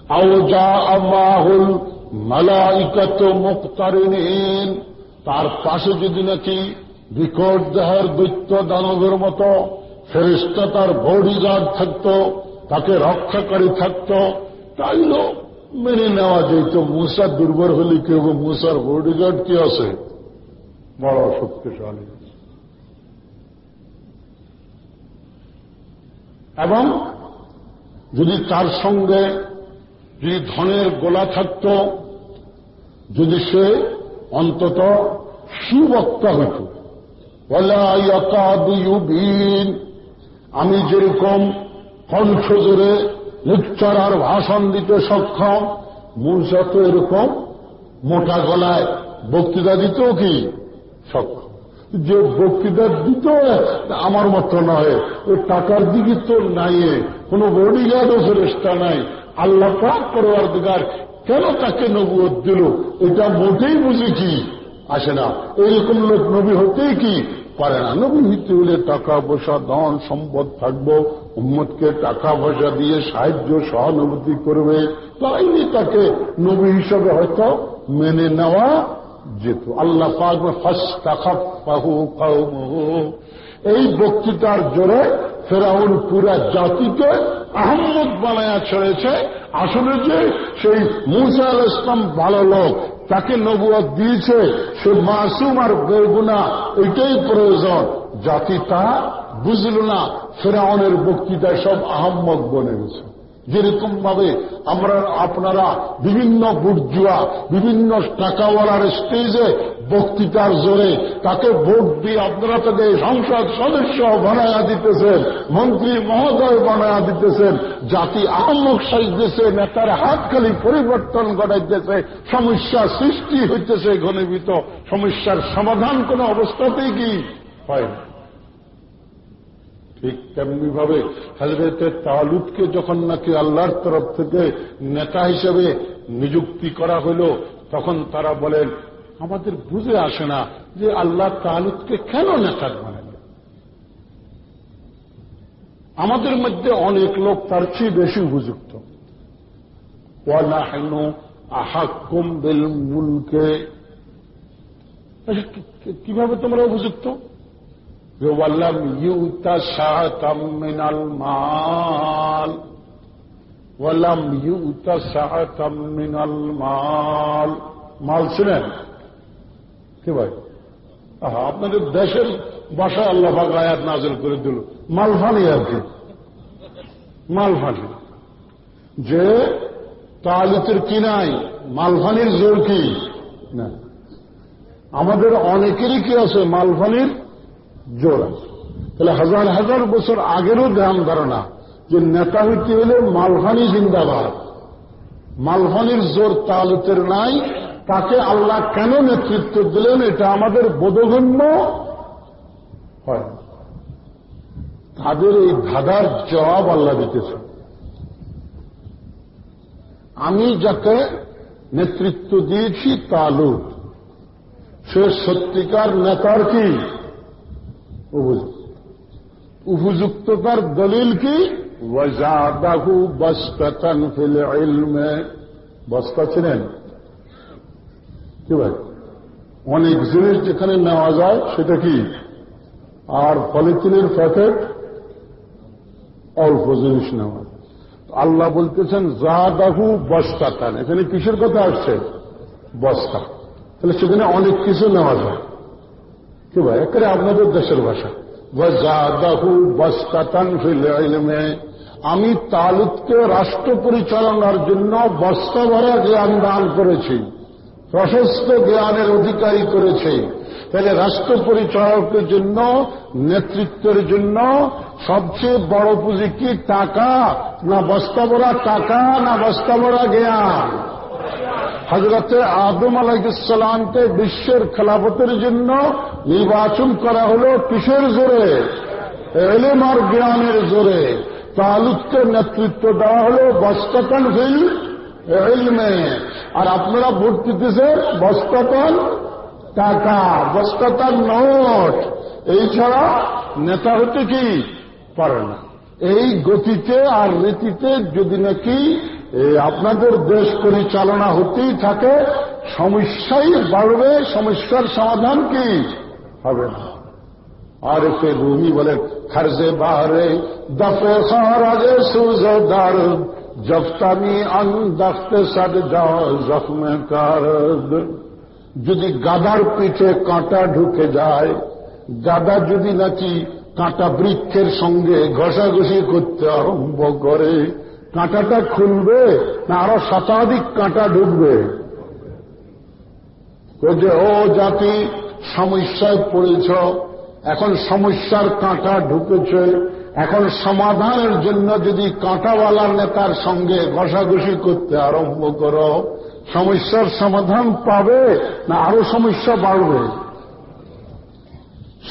আও যা আমাহুল মালাইকাত মুক্তারিন তার পাশে যদি নাকি বিকট দেহের দৈত্য দানবের মতো ফেরিস্তা তার বডিগার্ড থাকত, তাকে রক্ষাকারী থাকত, তাইল মেনে নেওয়া যেত। মূসা দুর্বল হলে কি হবে? মূসার বডিগার্ড কি আছে? বড় শক্তিশালী। এবং যদি তার সঙ্গে যদি ধনের গোলা থাকত, যদি সে অন্তত সুবক্তা হইত আমি যেরকম কণ্ঠ জোরে উচ্চারার ভাষণ দিতে সক্ষম মূসা তো এরকম মোটা গলায় বক্তৃতা দিতেও কি সক্ষম? যে বক্তৃতা দিত আমার মতো নয় ওই টাকার দিকে তো নাই, কোনো বডিগার্ডও ফেরেস্তা নাই আল্লাহ পাক করবার দিকার কেন তাকে নবুয়ত দিল? এটা মোটেই বুঝি কি আসে না। এইরকম লোক নবী হতেই কি পারে না? নবী হইতে হলে টাকা পয়সা ধন সম্পদ থাকব উম্মদকে টাকা পয়সা দিয়ে সাহায্য, সহানুভূতি করবে। তাইনি তাকে নবী হিসাবে হয়তো মেনে নেওয়া যেত। আল্লাহ পাক এই বক্তৃতার জোরে ফেরাউন পুরা জাতিকে আহম্মদ বানায়া ছেড়েছে। আসলে যে সেই মুসা আল ইসলাম ভালো লোক, তাকে নবুয়াদ দিয়েছে, সে মাসুম আর বেগুনা এটাই প্রয়োজন। জাতি তা বুঝল না, ফেরাউনের বক্তৃতায় সব আহম্মদ বনে গেছে। যেরকম ভাবে আমরা আপনারা বিভিন্ন বুর্জুয়া বিভিন্ন টাকাওয়ালার স্টেজে বক্তৃতার জোরে তাকে ভোট দিয়ে আপনারা তাকে সংসদ সদস্য বানায়া দিতেছেন, মন্ত্রী মহোদয় বানায়া দিতেছেন, জাতি আহম্মক সাজতেছে, নেতার হাত খালি পরিবর্তন ঘটাইতেছে, সমস্যা সৃষ্টি হইতেছে ঘনীভূত, সমস্যার সমাধান কোন অবস্থাতেই কি হয় না। তেমনি ভাবে হাজরতে তালুদকে যখন নাকি আল্লাহর তরফ থেকে নেতা হিসেবে নিযুক্তি করা হল, তখন তারা বলেন, আমাদের বুঝে আসে না যে আল্লাহ তালুদকে কেন নেতা বানালেন? আমাদের মধ্যে অনেক লোক তার চেয়ে বেশি উপযুক্ত। কীভাবে তোমরা উপযুক্ত? ওয়াল্লাম ইউতা সাহাতাম মিনাল মাল ওয়ালাম ইউতা সাহাতাম মিনাল মাল মাল ছিলেন। কি ভাই? আপনাদের দেশের বাসায় আল্লাহ আয়াত নাজল করে দিল। মালফানি আর কি? মালফানি যে তালিতের কি নাই মালফানির জোর কি? না। আমাদের অনেকেরই কি আছে মালফানির জোর আছে। তাহলে হাজার হাজার বছর আগেরও ধ্যান ধারণা যে নেতা হইতে হলে মালফানি জিন্দাবাদ। মালফানির জোর তালুতের নাই, তাকে আল্লাহ কেন নেতৃত্ব দিলেন এটা আমাদের বোধগম্য হয় তাদের এই ধাঁধার জবাব আল্লাহ দিতেছে। আমি যাকে নেতৃত্ব দিয়েছি তালুক সে সত্যিকার নেতার কি? উপযুক্ততার দলিল কি? ওয়াজাদাহু বাস্তাতান ফিল ইলমে। বস্তা ছিলেন কি ভাই? অনেক জিনিস যেখানে নেওয়া যায়, সেটা কি? আর পলিথিনের প্যাকেট, অল্প জিনিস নেওয়া আল্লাহ বলতেছেন, জাদাহু বস্তাতান। এখানে কিসের কথা আসছে? বস্তা। তাহলে সেখানে অনেক কিছু নেওয়া যায়। কি ভাই? একেবারে আপনাদের দেশের ভাষা। জাদাহু বস্তাতান আমি তালুদকে রাষ্ট্র পরিচালনার জন্য বস্তা ভরা জ্ঞান দান করেছি, প্রশস্ত জ্ঞানের অধিকারী করেছে। তাহলে রাষ্ট্র পরিচালকের জন্য, নেতৃত্বের জন্য সবচেয়ে বড় পুঁজি কি টাকা না বস্তা ভরা টাকা না বস্তা ভরা জ্ঞান? হজরতে আদম আলাইসালামকে বিশ্বের খেলাফতের জন্য নির্বাচন করা হল কিসের জোরে? এলেম আর জ্ঞানের জোরে। তালুককে নেতৃত্ব দেওয়া হল বস্তাতন ফিল এলমে। আর আপনারা ভোট দিতেছেন বস্তাতন টাকা বস্তাতন নোট। এই ছাড়া নেতা হতে কি পারে না। এই গতিতে আর রীতিতে যদি নাকি আপনাদের দেশ পরিচালনা হতেই থাকে, সমস্যাই বাড়বে, সমস্যার সমাধান কি? হবে না। আর এতে রুমি বলেন খারজে বাহারে, দফে খারাজে সুজদার জফতানি আন্দে সাদ জখমে কারদ যদি গাদার পিঠে কাঁটা ঢুকে যায়, গাদা যদি নাকি কাঁটা বৃক্ষের সঙ্গে ঘষাঘষি করতে আরম্ভ করে কাঁটাটা খুলবে না আরও শতাধিক কাঁটা ঢুকবে যে ও জাতি, সমস্যায় পড়েছ। এখন সমস্যার কাঁটা ঢুকেছে। এখন সমাধানের জন্য যদি কাঁটাওয়ালা নেতার সঙ্গে ঘষাঘষি করতে আরম্ভ করো, সমস্যার সমাধান পাবে না আরও সমস্যা বাড়বে?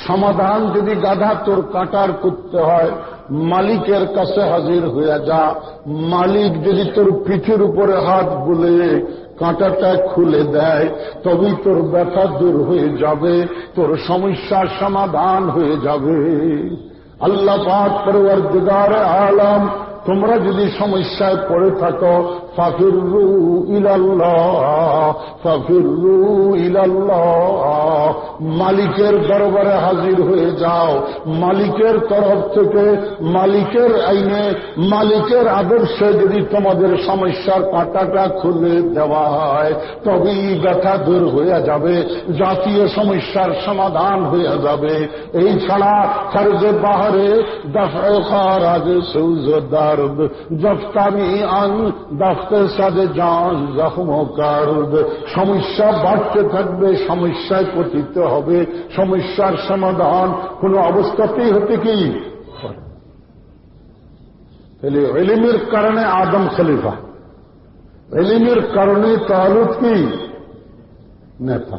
সমাধান যদি গাধা তোর কাটার করতে হয় মালিকের কাছে হাজির হয়ে যা। মালিক যদি তোর পিঠের উপরে হাত বলে কাঁটাটা খুলে দেয়, তবেই তোর ব্যথা দূর হয়ে যাবে, তোর সমস্যার সমাধান হয়ে যাবে। আল্লাহ পাক পরিবার দিদার আলাম, তোমরা যদি সমস্যায় পড়ে থাকো ফাফিরু ইলাল্লাহ ফাফিরু ইলাল্লাহ মালিকের দরবারে হাজির হয়ে যাও। মালিকের তরফ থেকে মালিকের আইনে, মালিকের আদর্শে যদি তোমাদের সমস্যার কাঁটাটা খুলে দেওয়া হয়, তবেই ব্যথা দূর হয়ে যাবে, জাতীয় সমস্যার সমাধান হয়ে যাবে। এই ছাড়া খরজে বাহারে দফে খারাজ সৌজদার্দ, জফতামি আন দফতে সাদে যান জখম কার্দ সমস্যা বাড়তে থাকবে, সমস্যায় পতিত হবে। সমস্যার সমাধান কোন অবস্থাতেই হতে কি? তাহলে এলিমের কারণে আদম খলিফা। এলিমের কারণে তালুত কি? নেতা।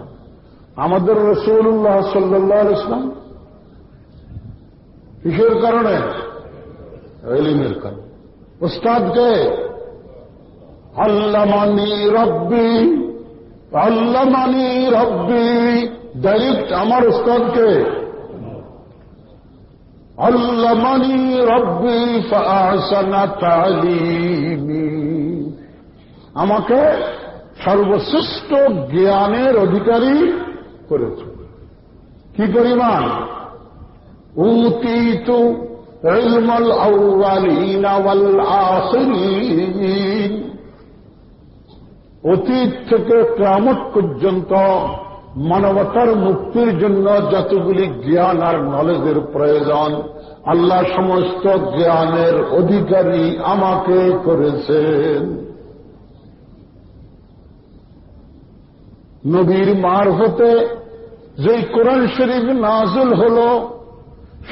আমাদের রসুল্লাহ সাল্লাহ ইসলাম কিসের কারণে? এলিমের কারণে। উস্তাদকে আল্লামানি রব্বি আল্লামানি রব্বি। ডাইরেক্ট আমার উস্তাদকে। আল্লামানি রব্বি তালিমি। আমাকে সর্বশ্রেষ্ঠ জ্ঞানের অধিকারী করেছে। কি পরিমাণ? উতি ইলমাল আউয়ালিনা ওয়াল আখিরিন। অতীত থেকে ক্রামত পর্যন্ত মানবতার মুক্তির জন্য যতগুলি জ্ঞান আর নলেজের প্রয়োজন, আল্লাহ সমস্ত জ্ঞানের অধিকারী আমাকে করেছেন। নবীর মার হতে যে কোরআন শরীফ নাজল হল,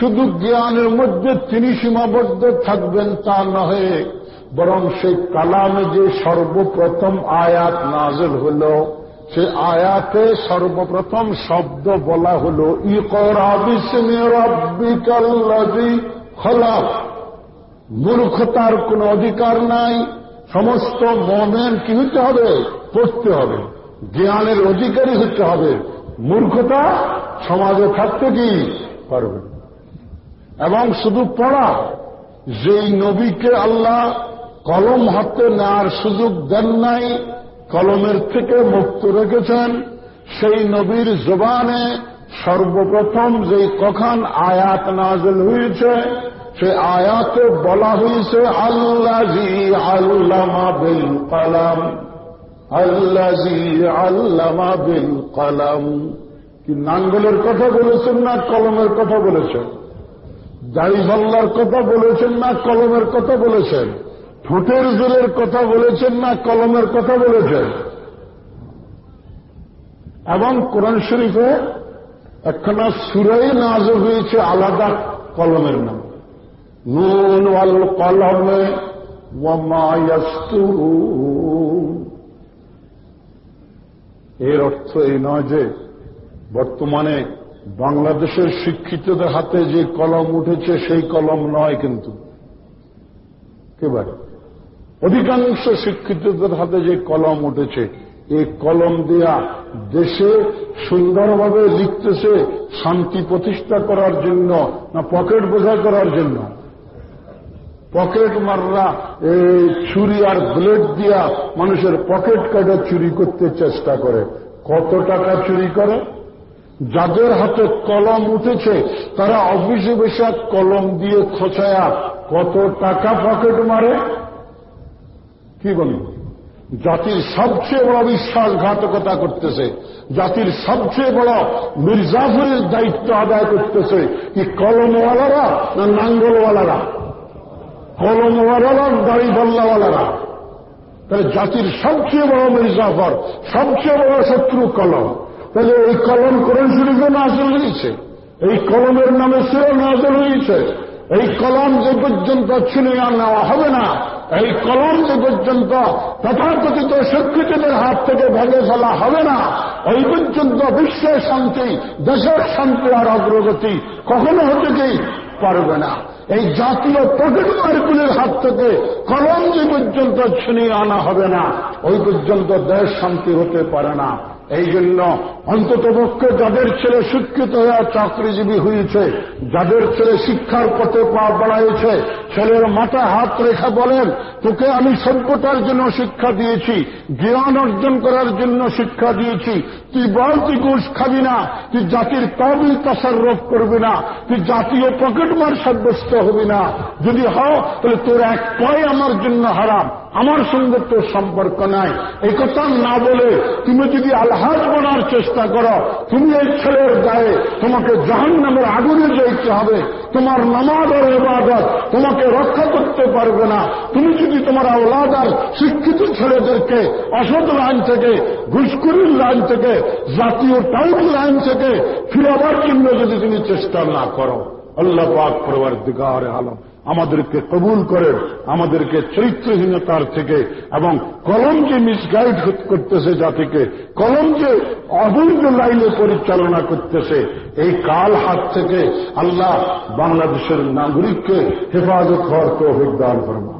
শুধু জ্ঞানের মধ্যে তিনি সীমাবদ্ধ থাকবেন তা নহে বরং সেই কালামে যে সর্বপ্রথম আয়াত নাজল হল, সে আয়াতে সর্বপ্রথম শব্দ বলা হল খলাফ মূর্খতার কোন অধিকার নাই, সমস্ত মমেন কি হতে হবে? পড়তে হবে, জ্ঞানের অধিকারী হতে হবে। মূর্খতা সমাজে থাকতে কি পারবে এবং শুধু পড়া, যেই নবীকে আল্লাহ কলম হাতে নেওয়ার সুযোগ দেন নাই, কলমের থেকে মুক্ত রেখেছেন। সেই নবীর জবানে সর্বপ্রথম যে কখন আয়াত নাজল হয়েছে, সে আয়াতে বলা হয়েছে আল্লাজি আল্লামা বিল কলাম আল্লাজি আল্লামা বিল কলাম। কি নাঙ্গলের কথা বলেছেন না কলমের কথা বলেছেন? দাড়িভাল্লার কথা বলেছেন না কলমের কথা বলেছেন? ঠোঁটের জোরের কথা বলেছেন না কলমের কথা বলেছেন? এবং কোরআন শরীফে একখানা সুরাই নাজ হয়েছে, আলাদা কলমের নাম। নুন ওয়াল কলমে এর অর্থ এই নয় যে বর্তমানে বাংলাদেশের শিক্ষিতদের হাতে যে কলম উঠেছে, সেই কলম নয় কিন্তু। কেবারে অধিকাংশ শিক্ষিতদের হাতে যে কলম উঠেছে, এই কলম দেয়া দেশে সুন্দরভাবে লিখতেছে, শান্তি প্রতিষ্ঠা করার জন্য না পকেট বোঝা করার জন্য? পকেট মাররা এই ছুরি আর ব্লেড দিয়া মানুষের পকেট কাটে চুরি করতে চেষ্টা করে। কত টাকা চুরি করে? যাদের হাতে কলম উঠেছে, তারা অফিসে বসে কলম দিয়ে খোঁচায়া কত টাকা পকেট মারে? কি বলি? জাতির সবচেয়ে বড় বিশ্বাসঘাতকতা করতেছে। জাতির সবচেয়ে বড় মির্জাফরের দায়িত্ব আদায় করতেছে কি কলমওয়ালারা না নাঙ্গলওয়ালারা? কলমওয়ালারা দাড়ি বল্লাওয়ালারা তাহলে জাতির সবচেয়ে বড় মির্জাফর, সবচেয়ে বড় শত্রু কলম। তাহলে এই কলম কোরআন শরীফে নাজল হয়েছে। এই কলমের নামে সেও নাজল হয়েছে। এই কলম যে পর্যন্ত ছিনিয়ে নেওয়া হবে না। এই কলম যে পর্যন্ত তথাকথিত শিক্ষিতদের হাত থেকে ভেঙে ফেলা হবে না। ওই পর্যন্ত বিশ্বের শান্তি, দেশের শান্তি আর অগ্রগতি কখনো হতে পারবে না। এই জাতীয় প্রকৃতিমারগুলির হাত থেকে কলম যে পর্যন্ত ছিনিয়ে আনা হবে না। ওই পর্যন্ত দেশ শান্তি হতে পারে না। এই জন্য অন্তত পক্ষে যাদের ছেলে শিক্ষিত হয়ে চাকরিজীবী হয়েছে, যাদের ছেলে শিক্ষার পথে পা বাড়াইছে ছেলের মাথা হাত রেখা বলেন, তোকে আমি সভ্যতার জন্য শিক্ষা দিয়েছি, জ্ঞান অর্জন করার জন্য শিক্ষা দিয়েছি। তুই বল, তুই ঘুষ খাবি না, তুই জাতির তবিল তাসারোপ করবি না, তুই জাতীয় পকেটমার সাব্যস্ত হবি না। যদি হও, তাহলে তোর এক পয় আমার জন্য হারাম। আমার সঙ্গে তোর সম্পর্ক নাই। এই কথা না বলে তুমি যদি আলহাজ বনার চেষ্টা করো, তুমি এই ছেলের গায়ে তোমাকে জাহান নামের আগুনে যেতে হবে। তোমার নামাজ আর এবাদত তোমাকে রক্ষা করতে পারবে না। তুমি যদি তোমার আওলাদ আর শিক্ষিত ছেলেদেরকে অসৎ লাইন থেকে, ঘুষখুরির লাইন থেকে, জাতীয় টাউন লাইন থেকে ফিরাবার জন্য যদি তুমি চেষ্টা না করো, আল্লাহ পাক পরবার দিগার আলম। আমাদেরকে কবুল করেন আমাদেরকে চরিত্রহীনতার থেকে এবং কলম যে মিসগাইড করতেছে জাতিকে কলম যে অবৈধ লাইনে পরিচালনা করতেছে, এই কাল হাত থেকে আল্লাহ বাংলাদেশের নাগরিককে হেফাজত হওয়ার তো অভিজ্ঞান করবেন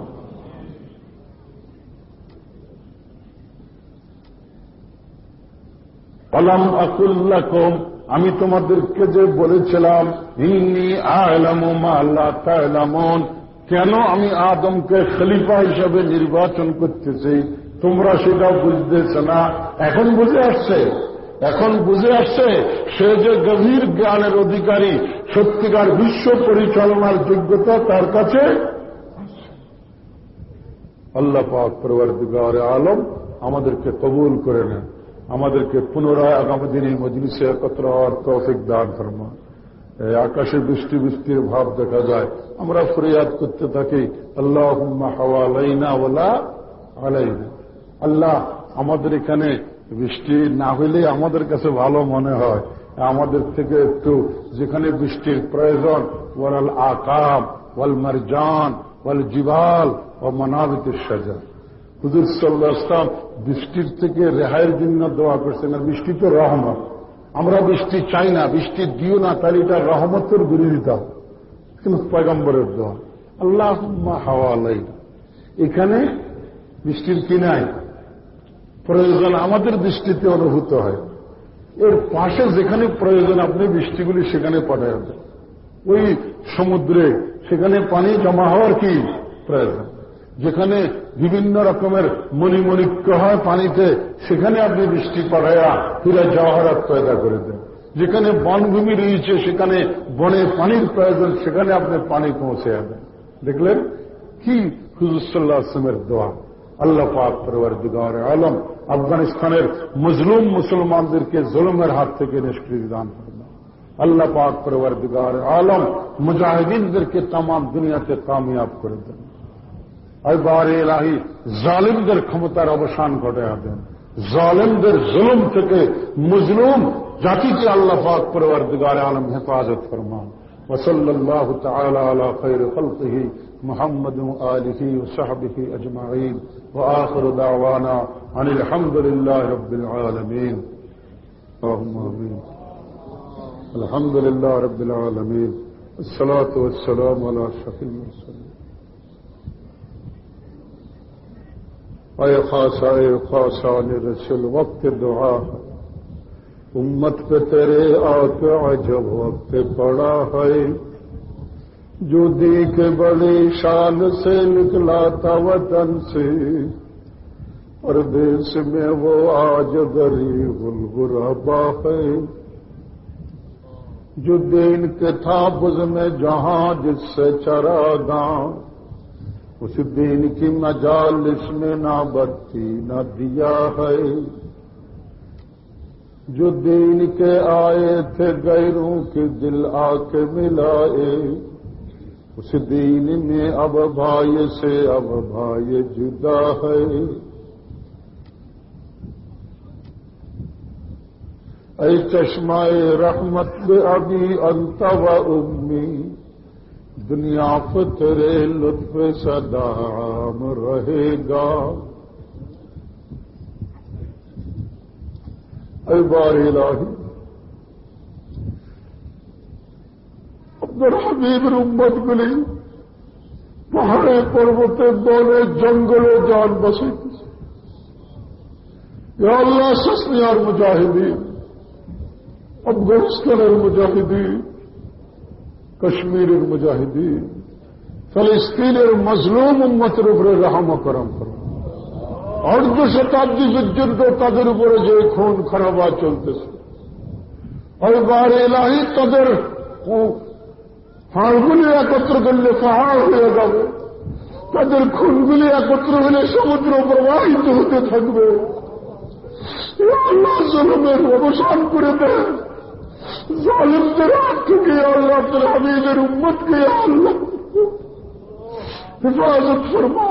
আলাম আকুল্লা কম আমি তোমাদেরকে যে বলেছিলাম, ইন্নি আল্লাহ তালামন কেন আমি আদমকে খলিফা হিসাবে নির্বাচন করতেছি? তোমরা সেটা বুঝতেছ না। এখন বুঝে আসছে? এখন বুঝে আসছে সে যে গভীর জ্ঞানের অধিকারী, সত্যিকার বিশ্ব পরিচালনার যোগ্যতা তার কাছে আল্লাহ পাক পরিবার দিগার আলম আমাদেরকে কবুল করে নেন। আমাদেরকে পুনরায় আগামী দিনের মজলিসে একত্র হওয়ার তৌফিক দান ফরমা আকাশে বৃষ্টি, বৃষ্টির ভাব দেখা যায়। আমরা ফরিয়াদ করতে থাকি আল্লাহ হাওয়ালাইনা ওলা আলাইনা। আল্লাহ আমাদের এখানে বৃষ্টি না হইলে আমাদের কাছে ভালো মনে হয়। আমাদের থেকে একটু যেখানে বৃষ্টির প্রয়োজন ওয়াল আকাম ওয়াল মারজান, ওয়াল জিবাল ও মানাবিতের সাজা হুজুর সাল্লাহ ইসলাম বৃষ্টির থেকে রেহাইয়ের জন্য দোয়া করছেন, আর বৃষ্টি তো রহমত। আমরা বৃষ্টি চাই না, বৃষ্টি দিও না, তাহলে এটা রহমতের বিরোধিতা। কিন্তু পয়গম্বরের দোয়া আল্লাহ হাওয়া আল্লাহ এখানে বৃষ্টির কি নাই? প্রয়োজন আমাদের দৃষ্টিতে অনুভূত হয়। এর পাশে যেখানে প্রয়োজন, আপনি বৃষ্টিগুলি সেখানে পাঠাবেন ওই সমুদ্রে সেখানে পানি জমা হওয়ার কি প্রয়োজন? যেখানে বিভিন্ন রকমের মণিমণিক্য হয় পানিতে, সেখানে আপনি বৃষ্টি পাঠাইয়া ফিরে জওয়াহরাত পয়দা করে দেন। যেখানে বনভূমি রয়েছে, সেখানে বনে পানির প্রয়োজন, সেখানে আপনি পানি পৌঁছে যাবেন দেখলেন কি হুজুসাল্লাহ দোয়া? আল্লাহ পাক দিগার আলম আফগানিস্তানের মজলুম মুসলমানদেরকে জুলুমের হাত থেকে নিষ্কৃতি দান করবেন আল্লাহ পাক পরিবার দিগার আলম মুজাহিদিনদেরকে তাম দুনিয়াতে কামিয়াব করে দেন। বার এলাহি জালিমদের ক্ষমতার অবসান ঘটাইয়া দেন জালিমদের জুলুম থেকে মজলুম জাতিকে আল্লাহ পাক পরিবার দিগার আলম হেফাজত ফরমান وصلى الله تعالى على خير خلقه محمد وآله وصحبه أجمعين وآخر دعوانا عن الحمد لله رب العالمين اللهم آمين الحمد لله رب العالمين الصلاة والسلام على أشرف المرسلين اے خاصا اے خاصا رسول، وقت دعا۔ امت پہ تیرے آت عجب، وقت پڑا ہے۔ جو دیکھ بڑی شان سے نکلا تھا وطن سے پردیش میں وہ آج غریب الغربا ہے۔ جو دین کے تھا بز میں جہاں جس سے چرا گاؤں اس دین کی مجال اس میں نہ بتی نہ دیا ہے۔ جو دین کے آئے تھے غیروں کے دل آ کے ملائے۔ اس دین میں اب بھائی سے اب بھائی جدا ہے۔ اے چشمہ رحمت، ابھی انت و امی۔ دنیا فترے لطف سدام رہے گا۔ اے بار الہی اپنے حبیب رمت ملی پہاڑے پروتے بولے جنگلوں جان بسے۔ یا اللہ سسنی اور مجاہدین افغانستان اور مجاہدین মুজাহিদিন কাশ্মীরের মুজাহিদিন ফলস্তিনের মজলুম উম্মতের উপরে রাহম করম করো অর্ধ শতাব্দী পর্যন্ত তাদের উপরে যে খুন খারাপা চলতেছে আর এলাহি তাদের হাড়গুলি একত্র করলে পাহাড় হয়ে যাবে তাদের খুনগুলি একত্র হলে সমুদ্র প্রবাহিত হতে থাকবে আল্লাহ জলমের অবসান করে দেয় ظالم برعبتك يا الله عبد الحميد رمتك يا الله. حفاظك فرما.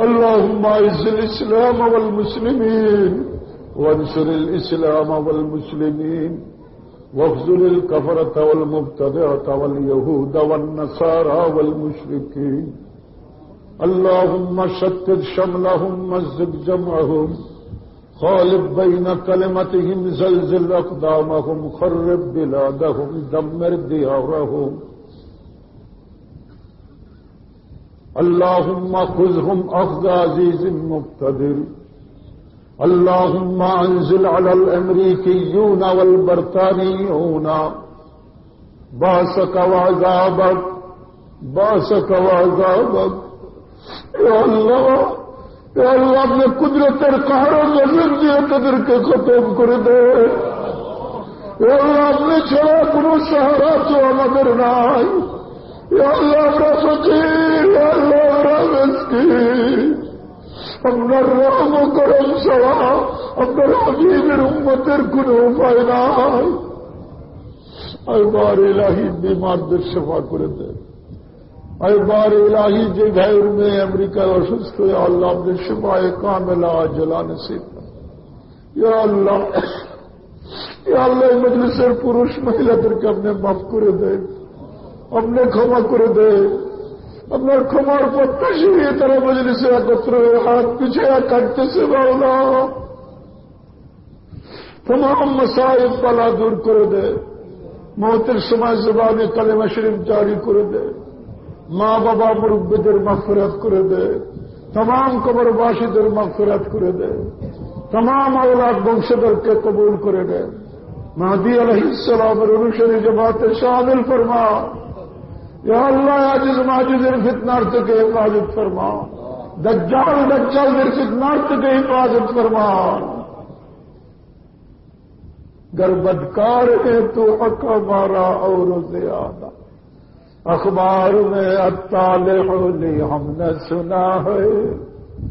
اللهم اعز الإسلام والمسلمين وانصر الإسلام والمسلمين واخذل الكفرة والمبتدعة واليهود والنصارى والمشركين. اللهم شتت شملهم مزق جمعهم. خالف بين كلمتهم زلزل أقدامهم خرب بلادهم دمر ديارهم. اللهم خذهم أخذ عزيز مقتدر اللهم أنزل على الأمريكيون والبرطانيون باسك وعذابك باسك وعذابك. يا الله. اے اللہ اپنے قدرت اور میں قدر کے ختم کر دے۔ اے اللہ، اپنے چھوڑا کنو سہارا تو ہمارے نائی اے اللہ ہمارا فقیر اے اللہ ہمارا مسکین۔ اپنا و کرم سوا اپنا کنو اے بار الہی، بیمار در شفا کر دے۔ বিমারদের সেবা করে দেন এবার এলাহি যে ভাইয়ের মেয়ে আমেরিকায় অসুস্থ হয়ে আল্লাহ আপনার সেবায় কামেলা জলা নসিব আল্লাহ আল্লাহ মজলিসের পুরুষ মহিলাদেরকে আপনি মাফ করে দেন আপনি ক্ষমা করে দেন আপনার ক্ষমার প্রত্যাশী নিয়ে তারা মজলিসে একত্র হয়ে হাত পিছিয়ে কাটতেছে বাউলা তমাম মসাইব পালা দূর করে দে মহতের সময় জবানে কালেমা শরীফ জারি করে দে মা বাবা মুরব্বীদের মাফরত করে দে তমাম কবরবাসীদের মাফরত করে দে তমাম اولاد বংশধরকে কবুল করে দে مہدی علیہ السلام اور অনুসারী جماعت شامل فرما۔ یا اللہ عاجز ماجز فتنارت کے حفاظت فرما۔ دجال دجال در فتنارت کے حفاظت فرما۔ گر بدکار ہے تو اکبارہ اور زیادہ۔ اخبار میں اطالع نے ہم نے سنا ہے۔